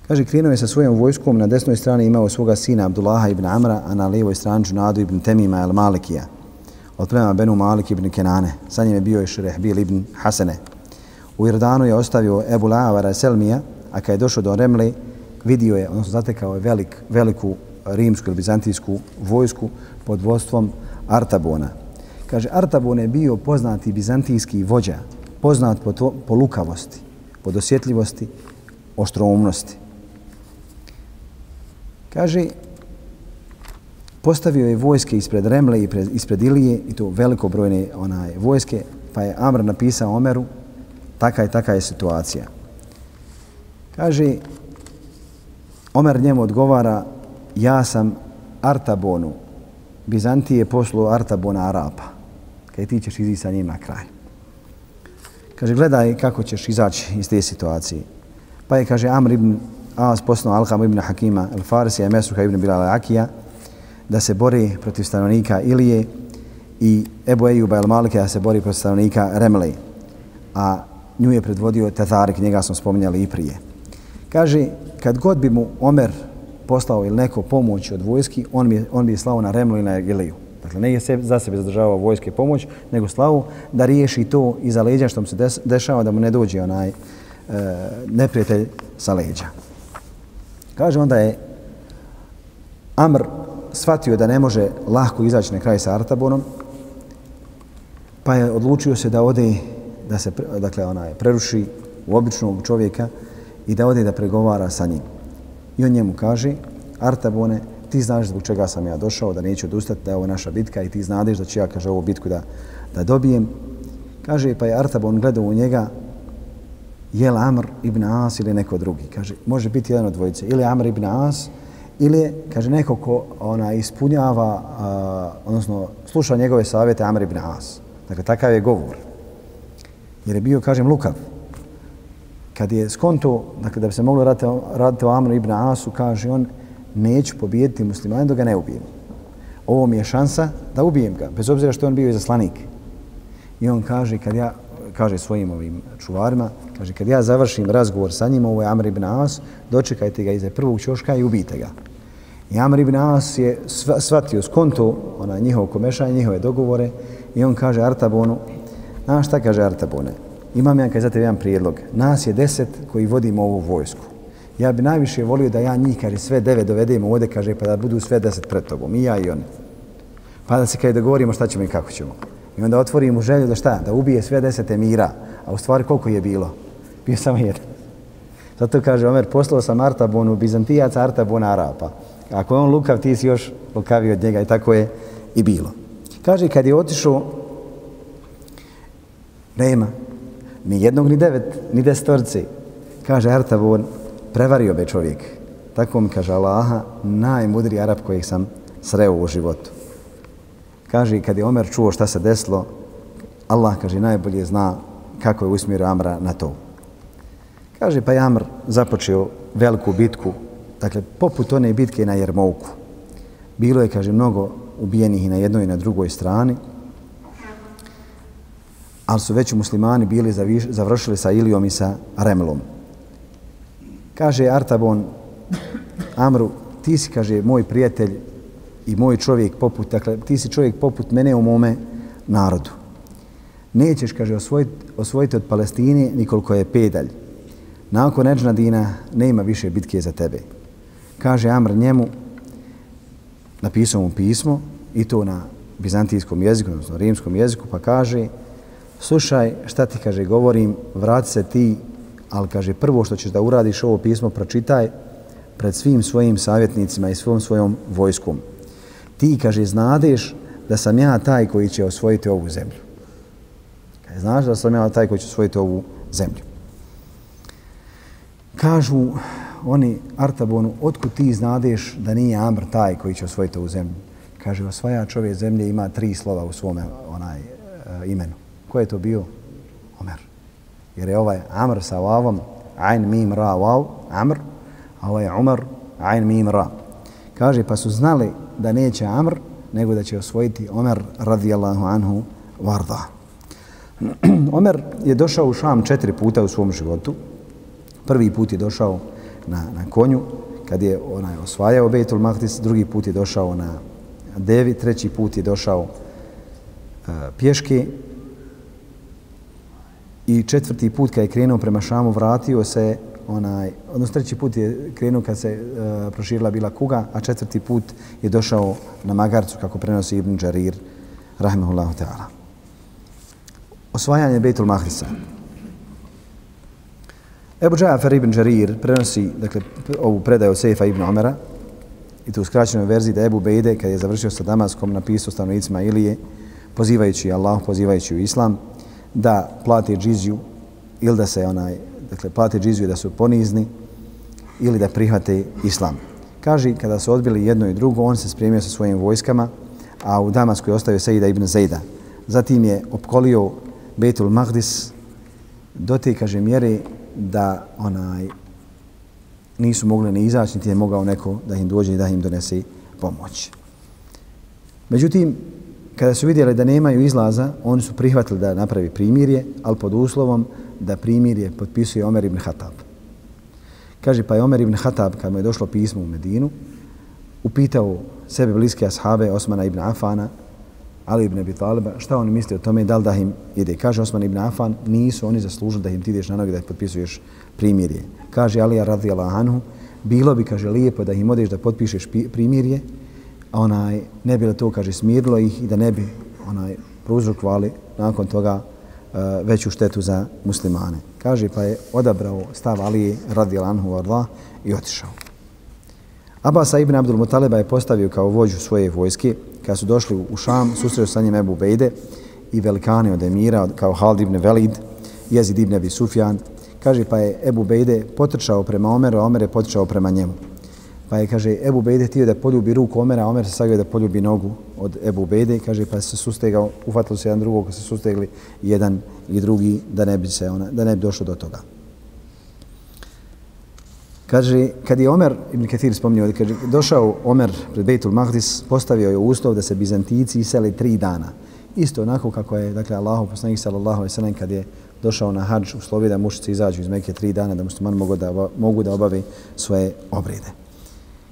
Kaže, krenuo je sa svojom vojskom, na desnoj strani imao svoga sina Abdullaha ibn Amra, a na lijevoj strani Džunadu ibn Temima el Malikija, od plema Benu Malik ibn Kenane. Sa njim je bio i Šrehbil ibn Hasene. U Irdanu je ostavio Ebu Lavara Selmija, a kada je došao do Remle, vidio je, odnosno zatekao je velik, veliku rimsku ili bizantijsku vojsku pod vodstvom Artabona. Kaže, Artabon je bio poznati bizantijski vođa, poznat po, to, po lukavosti, po dosjetljivosti, oštroumnosti. Kaže, postavio je vojske ispred Remle i ispred Ilije, i to veliko brojne onaj, vojske, pa je Amr napisao Omeru, taka je, taka je situacija. Kaže, Omer njemu odgovara, ja sam Artabonu, Bizantije poslu Artabona Arapa kaj ti ćeš izići sa njim na kraj. Kaže, gledaj kako ćeš izaći iz te situacije. Pa je, kaže, Amr ibn As poslao Alham ibn Hakima al-Farsija, i ibn Bilal Akija da se bori protiv stanovnika Ilije i Ebu Ejuba el Malike da se bori protiv stanovnika Remle. A nju je predvodio Tatarik, njega smo spominjali i prije. Kaže, kad god bi mu Omer poslao ili neko pomoć od vojski, on bi, on bi slao na Remlu i na Iliju. Dakle, ne je se, za sebe zadržavao vojske pomoć, nego slavu da riješi to iza leđa što mu se des, dešava, da mu ne dođe onaj e, neprijatelj sa leđa. Kaže onda je Amr shvatio da ne može lahko izaći na kraj sa Artabonom, pa je odlučio se da ode, da se dakle, onaj, preruši u običnog čovjeka i da ode da pregovara sa njim. I on njemu kaže, Artabone, ti znaš zbog čega sam ja došao, da neću odustati, da je ovo naša bitka i ti znadeš da ću ja, kaže, ovu bitku da, da dobijem. Kaže, pa je Artabon gledao u njega, je li Amr ibn As ili neko drugi? Kaže, može biti jedan od dvojice. Ili Amr ibn As, ili kaže, neko ko ona ispunjava, a, odnosno sluša njegove savjete Amr ibn As. Dakle, takav je govor. Jer je bio, kažem, lukav. Kad je skonto, dakle, da bi se moglo raditi, raditi o Amr ibn Asu, kaže on, neću pobijediti muslimane dok ga ne ubijem. Ovo mi je šansa da ubijem ga, bez obzira što on bio izaslanik. I on kaže, kad ja, kaže svojim ovim čuvarima, kaže, kad ja završim razgovor sa njim, ovo je Amr ibn As, dočekajte ga iza prvog čoška i ubijte ga. I Amr ibn As je shvatio skonto ona, njihov komešanje, njihove dogovore i on kaže Artabonu, znaš šta kaže Artabone? Imam ja kaj za tebe jedan prijedlog. Nas je deset koji vodimo ovu vojsku ja bi najviše volio da ja njih, kaže, sve devet dovedemo ovdje, kaže, pa da budu sve deset pred tobom, i ja i oni. Pa da se kaj dogovorimo šta ćemo i kako ćemo. I onda otvori mu želju da šta? Da ubije sve deset emira. A u stvari koliko je bilo? Bio samo jedan. Zato kaže Omer, poslao sam Artabonu Bizantijaca, Artabona Arapa. Ako je on lukav, ti si još lukaviji od njega i tako je i bilo. Kaže, kad je otišao, nema ni jednog, ni devet, ni desetorci. Kaže Artavon, prevario be čovjek. Tako mi kaže Allaha, najmudri Arab kojeg sam sreo u životu. Kaže, kad je Omer čuo šta se desilo, Allah, kaže, najbolje zna kako je usmjerio Amra na to. Kaže, pa je Amr započeo veliku bitku, dakle, poput one bitke na Jermovku. Bilo je, kaže, mnogo ubijenih i na jednoj i na drugoj strani, ali su već muslimani bili završili sa Ilijom i sa Remlom. Kaže Artabon Amru, ti si, kaže, moj prijatelj i moj čovjek poput, dakle, ti si čovjek poput mene u mome narodu. Nećeš, kaže, osvojiti, osvojiti od Palestine nikoliko je pedalj. Nakon Eđnadina nema više bitke za tebe. Kaže Amr njemu, napisao mu pismo, i to na bizantijskom jeziku, odnosno rimskom jeziku, pa kaže, slušaj, šta ti kaže, govorim, vrati se ti, ali kaže, prvo što ćeš da uradiš ovo pismo, pročitaj pred svim svojim savjetnicima i svom svojom vojskom. Ti, kaže, znadeš da sam ja taj koji će osvojiti ovu zemlju. Kaže, znaš da sam ja taj koji će osvojiti ovu zemlju. Kažu oni Artabonu, otkud ti znadeš da nije Amr taj koji će osvojiti ovu zemlju? Kaže, osvajač ove zemlje ima tri slova u svome onaj, e, imenu. Ko je to bio? Omer. Jer je ovaj Amr sa vavom, Ain Mim Ra Vav, Amr, a ovaj Umar, Ain Mim Ra. Kaže, pa su znali da neće Amr, nego da će osvojiti Omer radijallahu anhu varda. [CLEARS THROAT] Omer je došao u Šam četiri puta u svom životu. Prvi put je došao na, na konju, kad je onaj osvajao Bejtul Mahdis, drugi put je došao na Devi, treći put je došao uh, pješke i četvrti put kad je krenuo prema Šamu vratio se onaj, odnosno treći put je krenuo kad se uh, proširila bila kuga, a četvrti put je došao na Magarcu kako prenosi Ibn Đarir, rahimahullahu ta'ala. Osvajanje Bejtul Mahdisa. Ebu Džafer ibn Đarir prenosi dakle, ovu predaju Sejfa ibn Omera i to u skraćenoj verziji da Ebu Bejde, kad je završio sa Damaskom, napisao stanovnicima Ilije, pozivajući Allah, pozivajući u Islam, da plate džiziju ili da se onaj, dakle, plate džiziju da su ponizni ili da prihvate Islam. Kaže, kada su odbili jedno i drugo, on se spremio sa svojim vojskama, a u Damasku je ostavio Sejda ibn Zejda. Zatim je opkolio Betul Mahdis do te, kaže, mjere da onaj nisu mogli ni izaći, niti je mogao neko da im dođe i da im donese pomoć. Međutim, kada su vidjeli da nemaju izlaza, oni su prihvatili da napravi primirje, ali pod uslovom da primirje potpisuje Omer ibn Hatab. Kaže, pa je Omer ibn Hatab, kad mu je došlo pismo u Medinu, upitao sebe bliske ashabe Osmana ibn Afana, Ali ibn Abi Taliba, šta oni misli o tome, da li da im ide? Kaže Osman ibn Afan, nisu oni zaslužili da im ti ideš na noge da ih potpisuješ primirje. Kaže Alija radijala Anhu, bilo bi, kaže, lijepo da im odeš da potpišeš primirje, a onaj, ne bi to, kaže, smirilo ih i da ne bi onaj, prouzrokovali nakon toga uh, veću štetu za muslimane. Kaže, pa je odabrao stav Alije radijala Anhu Allah i otišao. Abasa ibn Abdul Mutaliba je postavio kao vođu svoje vojske kada su došli u Šam, susreo sa njim Ebu Bejde i velikani od Emira, kao Halid ibn Velid, Jezid ibn Abi Sufjan. Kaže, pa je Ebu Bejde potrčao prema Omeru, a Omer je potrčao prema njemu. Pa je, kaže, Ebu Bejde htio da poljubi ruku Omera, a Omer se sagio da poljubi nogu od Ebu Bejde. Kaže, pa se sustegao, ufatili se jedan drugog, pa se sustegli jedan i drugi da ne bi, se ona, da ne bi došlo do toga. Kaže, kad je Omer, Ibn Kathir spomnio, kaže, došao Omer pred Bejtul Mahdis, postavio je uslov da se Bizantici iseli tri dana. Isto onako kako je, dakle, Allahu poslanik sallallahu alaihi sallam, kad je došao na hađ, uslovio da mušice izađu iz Mekke tri dana, da musliman mogu da, mogu da obavi svoje obrede.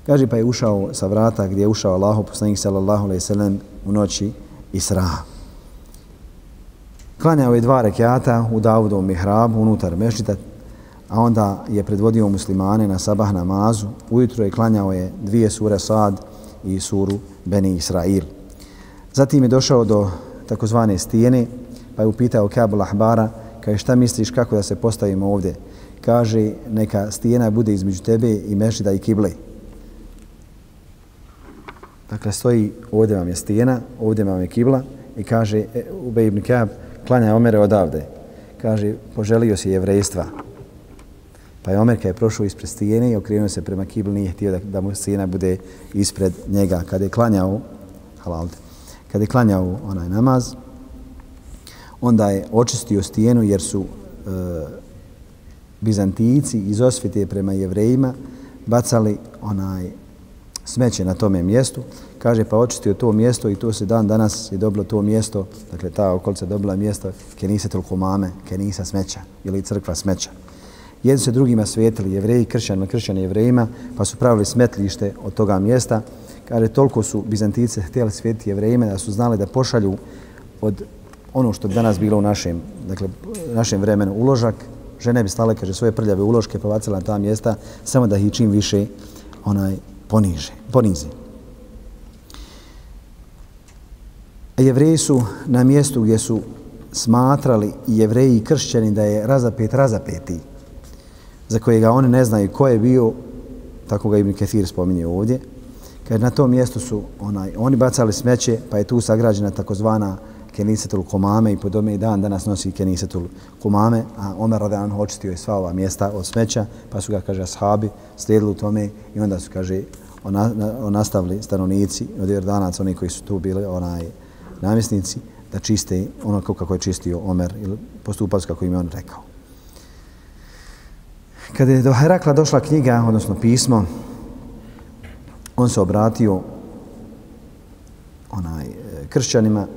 Kaže, pa je ušao sa vrata gdje je ušao Allahu poslanik sallallahu alaihi sallam u noći Isra. Klanjao je dva rekiata u Davudovom mihrabu unutar mešita, a onda je predvodio muslimane na sabah namazu, ujutro je klanjao je dvije sure Sad i suru Beni Israil. Zatim je došao do takozvane stijene, pa je upitao Kabul Ahbara, kaže šta misliš kako da se postavimo ovdje? Kaže neka stijena bude između tebe i mešida i kible. Dakle, stoji, ovdje vam je stijena, ovdje vam je kibla i kaže, e, Ubej ibn Kab, klanja Omere odavde. Kaže, poželio si jevrejstva. Pa je Omer kada je prošao ispred stijene i okrenuo se prema kibli, nije htio da, da mu stijena bude ispred njega. Kada je klanjao, halal, kada je klanjao onaj namaz, onda je očistio stijenu jer su e, Bizantijici iz osvite prema jevrejima bacali onaj smeće na tome mjestu. Kaže pa očistio to mjesto i to se dan danas je dobilo to mjesto, dakle ta okolica dobila mjesto Kenise Tulkumame, Kenisa smeća ili crkva smeća. Jedni se drugima svetili jevreji, kršćanima, kršćani jevrejima, pa su pravili smetlište od toga mjesta. Kaže, toliko su Bizantice htjeli svetiti jevrejima da su znali da pošalju od ono što bi danas bilo u našem, dakle, našem vremenu uložak, žene bi stale, kaže, svoje prljave uloške pa povacile na ta mjesta, samo da ih čim više onaj poniže, ponize. Jevreji su na mjestu gdje su smatrali jevreji i kršćani da je razapet razapeti, za kojega oni ne znaju ko je bio, tako ga Ibn Kathir spominje ovdje, kad na tom mjestu su onaj, oni bacali smeće, pa je tu sagrađena takozvana Kenisetul Kumame i podome i dan danas nosi Kenisetul Kumame, a Omer Radan očistio je sva ova mjesta od smeća, pa su ga, kaže, ashabi slijedili u tome i onda su, kaže, nastavili stanovnici od Jordanaca, oni koji su tu bili onaj namjesnici, da čiste ono kako je čistio Omer ili postupali kako im je on rekao. Kada je do Herakla došla knjiga, odnosno pismo, on se obratio onaj e, kršćanima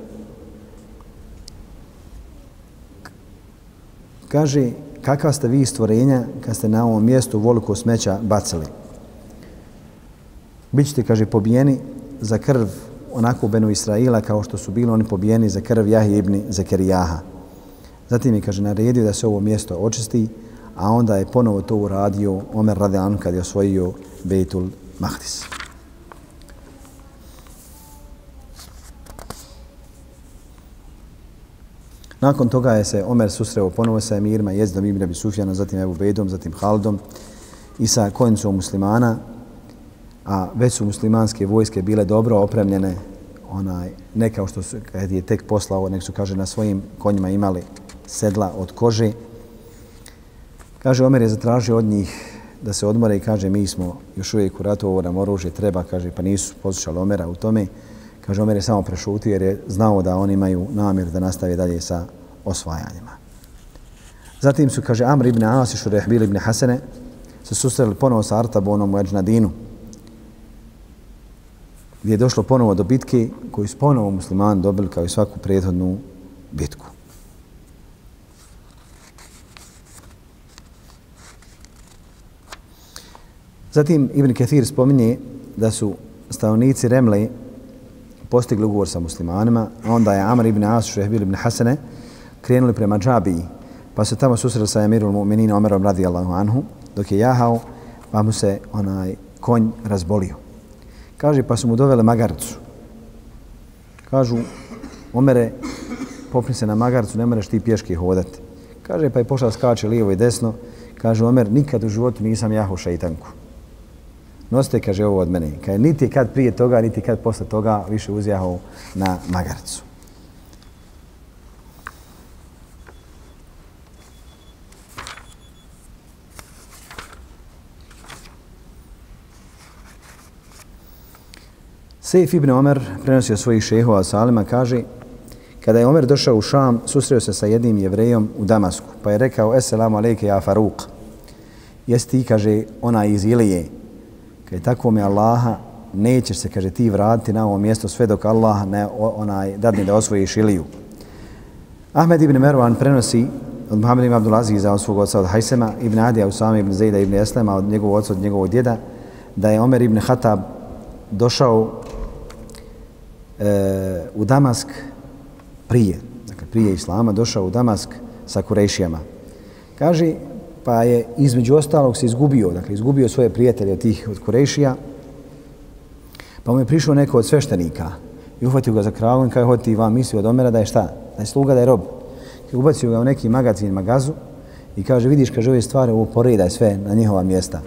Kaže, kakva ste vi stvorenja kad ste na ovom mjestu voliko smeća bacili? Bićete, kaže, pobijeni za krv onako Benu Israila kao što su bili oni pobijeni za krv Jahje ibn Zekerijaha. Zatim je, kaže, naredio da se ovo mjesto očisti, a onda je ponovo to uradio Omer Radan kad je osvojio Betul Mahdis. Nakon toga je se Omer susreo ponovo sa emirima, Jezdom ibn Abi Sufjana, zatim Ebu Bedom, zatim Haldom i sa konicom muslimana, a već su muslimanske vojske bile dobro opremljene, onaj, ne kao što su, kad je tek poslao, nek su, kaže, na svojim konjima imali sedla od kože. Kaže, Omer je zatražio od njih da se odmore i kaže, mi smo još uvijek u ratu, ovo nam oružje treba, kaže, pa nisu poslušali Omera u tome. Kaže, Omer je samo prešutio jer je znao da oni imaju namjer da nastave dalje sa osvajanjima. Zatim su, kaže, Amr ibn As i Šurehbil ibn Hasene se susreli ponovo sa Artabonom u Eđnadinu, gdje je došlo ponovo do bitke koju su ponovo muslimani dobili kao i svaku prethodnu bitku. Zatim Ibn Kathir spominje da su stanovnici Remle postigli ugovor sa muslimanima, a onda je Amr ibn As, Šehbil ibn Hasane, krenuli prema Džabiji, pa se tamo susreli sa Emirul Mu'minina Omerom radijallahu anhu, dok je jahao, pa mu se onaj konj razbolio. Kaže, pa su mu dovele magarcu. Kažu, Omere, popni se na magarcu, ne mereš ti pješke hodati. Kaže, pa je pošao skače lijevo i desno. Kaže, Omer, nikad u životu nisam jahao šeitanku nosite, kaže, ovo od mene. Kaže, niti kad prije toga, niti kad posle toga više uzjahao na magarcu. Sejf ibn Omer prenosio svojih šehova Salima, kaže, kada je Omer došao u Šam, susreo se sa jednim jevrejom u Damasku, pa je rekao, Esselamu alejke ja Faruk. Jesi ti, kaže, ona iz Ilije, Kaže, tako mi Allaha, nećeš se, kaže, ti vratiti na ovo mjesto sve dok Allah ne onaj, dadne da osvojiš Iliju. Ahmed ibn Mervan prenosi od Muhammed ibn Abdulaziza od svog oca od Hajsema, ibn Adija, Usama ibn Zejda ibn Eslema od njegovog oca od njegovog djeda, da je Omer ibn Hatab došao e, u Damask prije, dakle prije Islama, došao u Damask sa Kurešijama. Kaže, pa je između ostalog se izgubio, dakle izgubio svoje prijatelje od tih od Kurešija, pa mu je prišao neko od sveštenika i uhvatio ga za kravu i kaže, hoti vam van, misli od Omera da je šta? Da je sluga, da je rob. Kaže, ubacio ga u neki magazin, magazu i kaže, vidiš, kaže, ove stvari, ovo poredaj sve na njihova mjesta.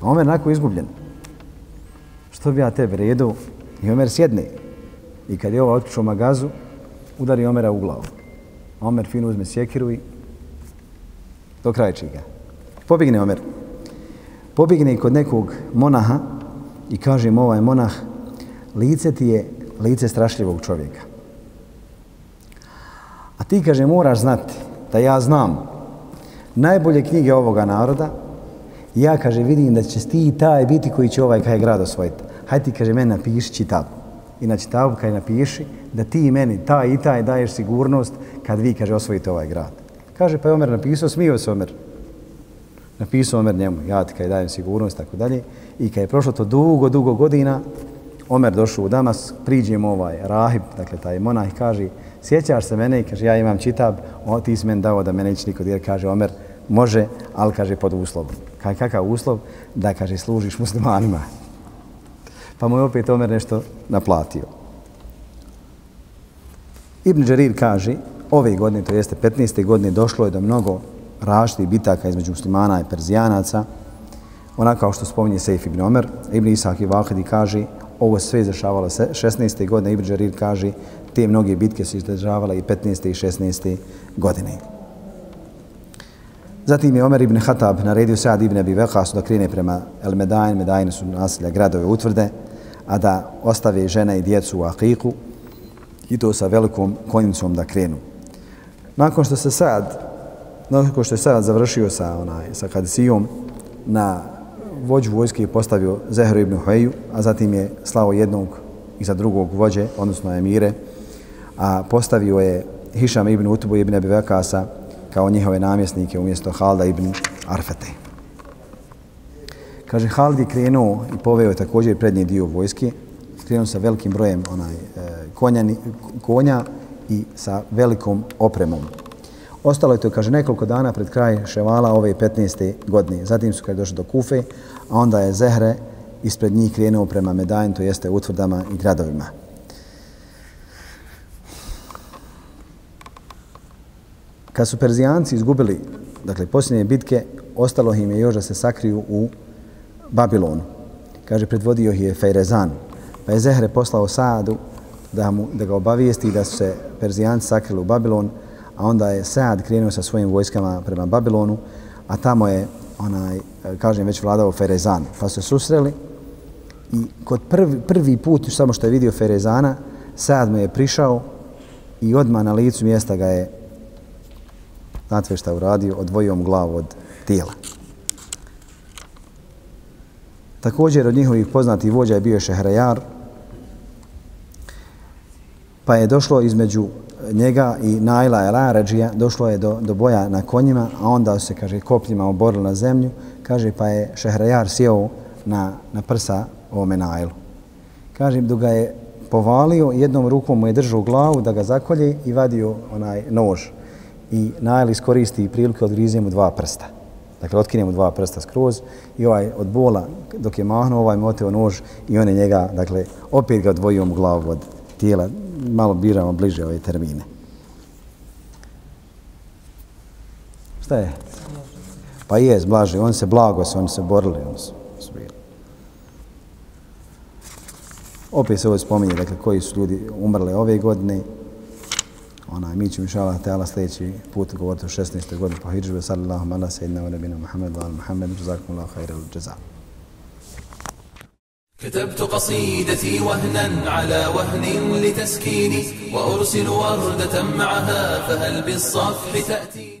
A Omer onako izgubljen. Što bi ja tebe redu? I Omer sjedne. I kad je ova otpišao magazu, udari Omera u glavu. Omer fino uzme sjekiru i dokrajči ga. Pobigne Omer. Pobigne kod nekog monaha i kaže mu ovaj monah, lice ti je lice strašljivog čovjeka. A ti, kaže, moraš znati da ja znam najbolje knjige ovoga naroda i ja, kaže, vidim da će ti taj biti koji će ovaj kaj grad osvojiti. Hajde ti, kaže, meni napiši čitabu. I na čitavu kaj napiši da ti meni taj i taj daješ sigurnost kad vi, kaže, osvojite ovaj grad. Kaže, pa je Omer napisao, smio se Omer. Napisao Omer njemu, ja ti kaj dajem sigurnost, tako dalje. I kad je prošlo to dugo, dugo godina, Omer došao u Damas, priđe mu ovaj rahib, dakle taj monah, i kaže, sjećaš se mene i kaže, ja imam čitab, o, ti si meni dao da mene neće niko dir, kaže Omer, može, ali kaže pod uslovom. Kaj, kakav uslov? Da, kaže, služiš muslimanima. Pa mu je opet Omer nešto naplatio. Ibn Đarir kaže, ove godine, to jeste 15. godine, došlo je do mnogo različitih bitaka između muslimana i perzijanaca, onako kao što spominje Sejf ibn Omer. Ibn Isak i Vahidi kaže, ovo sve izdešavalo 16. godine. Ibn Đerir kaže, te mnoge bitke su izdržavale i 15. i 16. godine. Zatim je Omer ibn Hatab naredio Sad ibn Abi Vekasu da krene prema El Medain. Medain su nasilja gradove utvrde, a da ostave žene i djecu u Akiku i to sa velikom konjicom da krenu. Nakon što se Sad, nakon što je Sad završio sa, onaj, sa Kadisijom, na vođu vojske je postavio Zehru ibn Hueju, a zatim je slao jednog i za drugog vođe, odnosno emire, a postavio je Hišam ibn Utubu ibn Abi Vakasa kao njihove namjesnike umjesto Halda ibn Arfate. Kaže, Hald je krenuo i poveo je također prednji dio vojske, krenuo sa velikim brojem onaj, e, konja, konja i sa velikom opremom. Ostalo je to, kaže, nekoliko dana pred kraj ševala ove 15. godine. Zatim su kad došli do Kufe, a onda je Zehre ispred njih krenuo prema Medajn, to jeste utvrdama i gradovima. Kad su Perzijanci izgubili, dakle, posljednje bitke, ostalo im je još da se sakriju u Babilonu. Kaže, predvodio ih je Fejrezan. Pa je Zehre poslao Saadu da, mu, da ga obavijesti da su se Perzijanci sakrili u Babilon, a onda je Saad krenuo sa svojim vojskama prema Babilonu, a tamo je, onaj, kažem, već vladao Ferezan. Pa su se susreli i kod prvi, prvi put, samo što je vidio Ferezana, Saad mu je prišao i odmah na licu mjesta ga je, znate šta uradio, odvojio mu glavu od tijela. Također od njihovih poznatih vođa je bio Šehrajar, pa je došlo između njega i Naila El Arađija došlo je do, do boja na konjima, a onda se, kaže, kopljima oborili na zemlju, kaže, pa je Šehrajar sjeo na, na prsa ovome Nailu. Kaže, dok ga je povalio, jednom rukom mu je držao glavu da ga zakolje i vadio onaj nož. I Nail iskoristi prilike odgrize mu dva prsta. Dakle, otkine mu dva prsta skroz i ovaj od bola, dok je mahnuo, ovaj moteo nož i on je njega, dakle, opet ga odvojio mu glavu od tijela malo biramo bliže ove termine. Šta je? Pa je, blaže, on se blago se, oni se borili, oni su, su bili. Opet se ovo spominje, dakle, koji su ljudi umrli ove godine. Onaj, mi ćemo inšala teala sljedeći put govoriti o 16. godini po hijđu, sallallahu ala sejidina wa nabina Muhammedu ala Muhammedu. Muhammed, jazakum Allah, jazak. كتبت قصيدتي وهنا على وهن لتسكيني وأرسل وردة معها فهل بالصفح تأتيني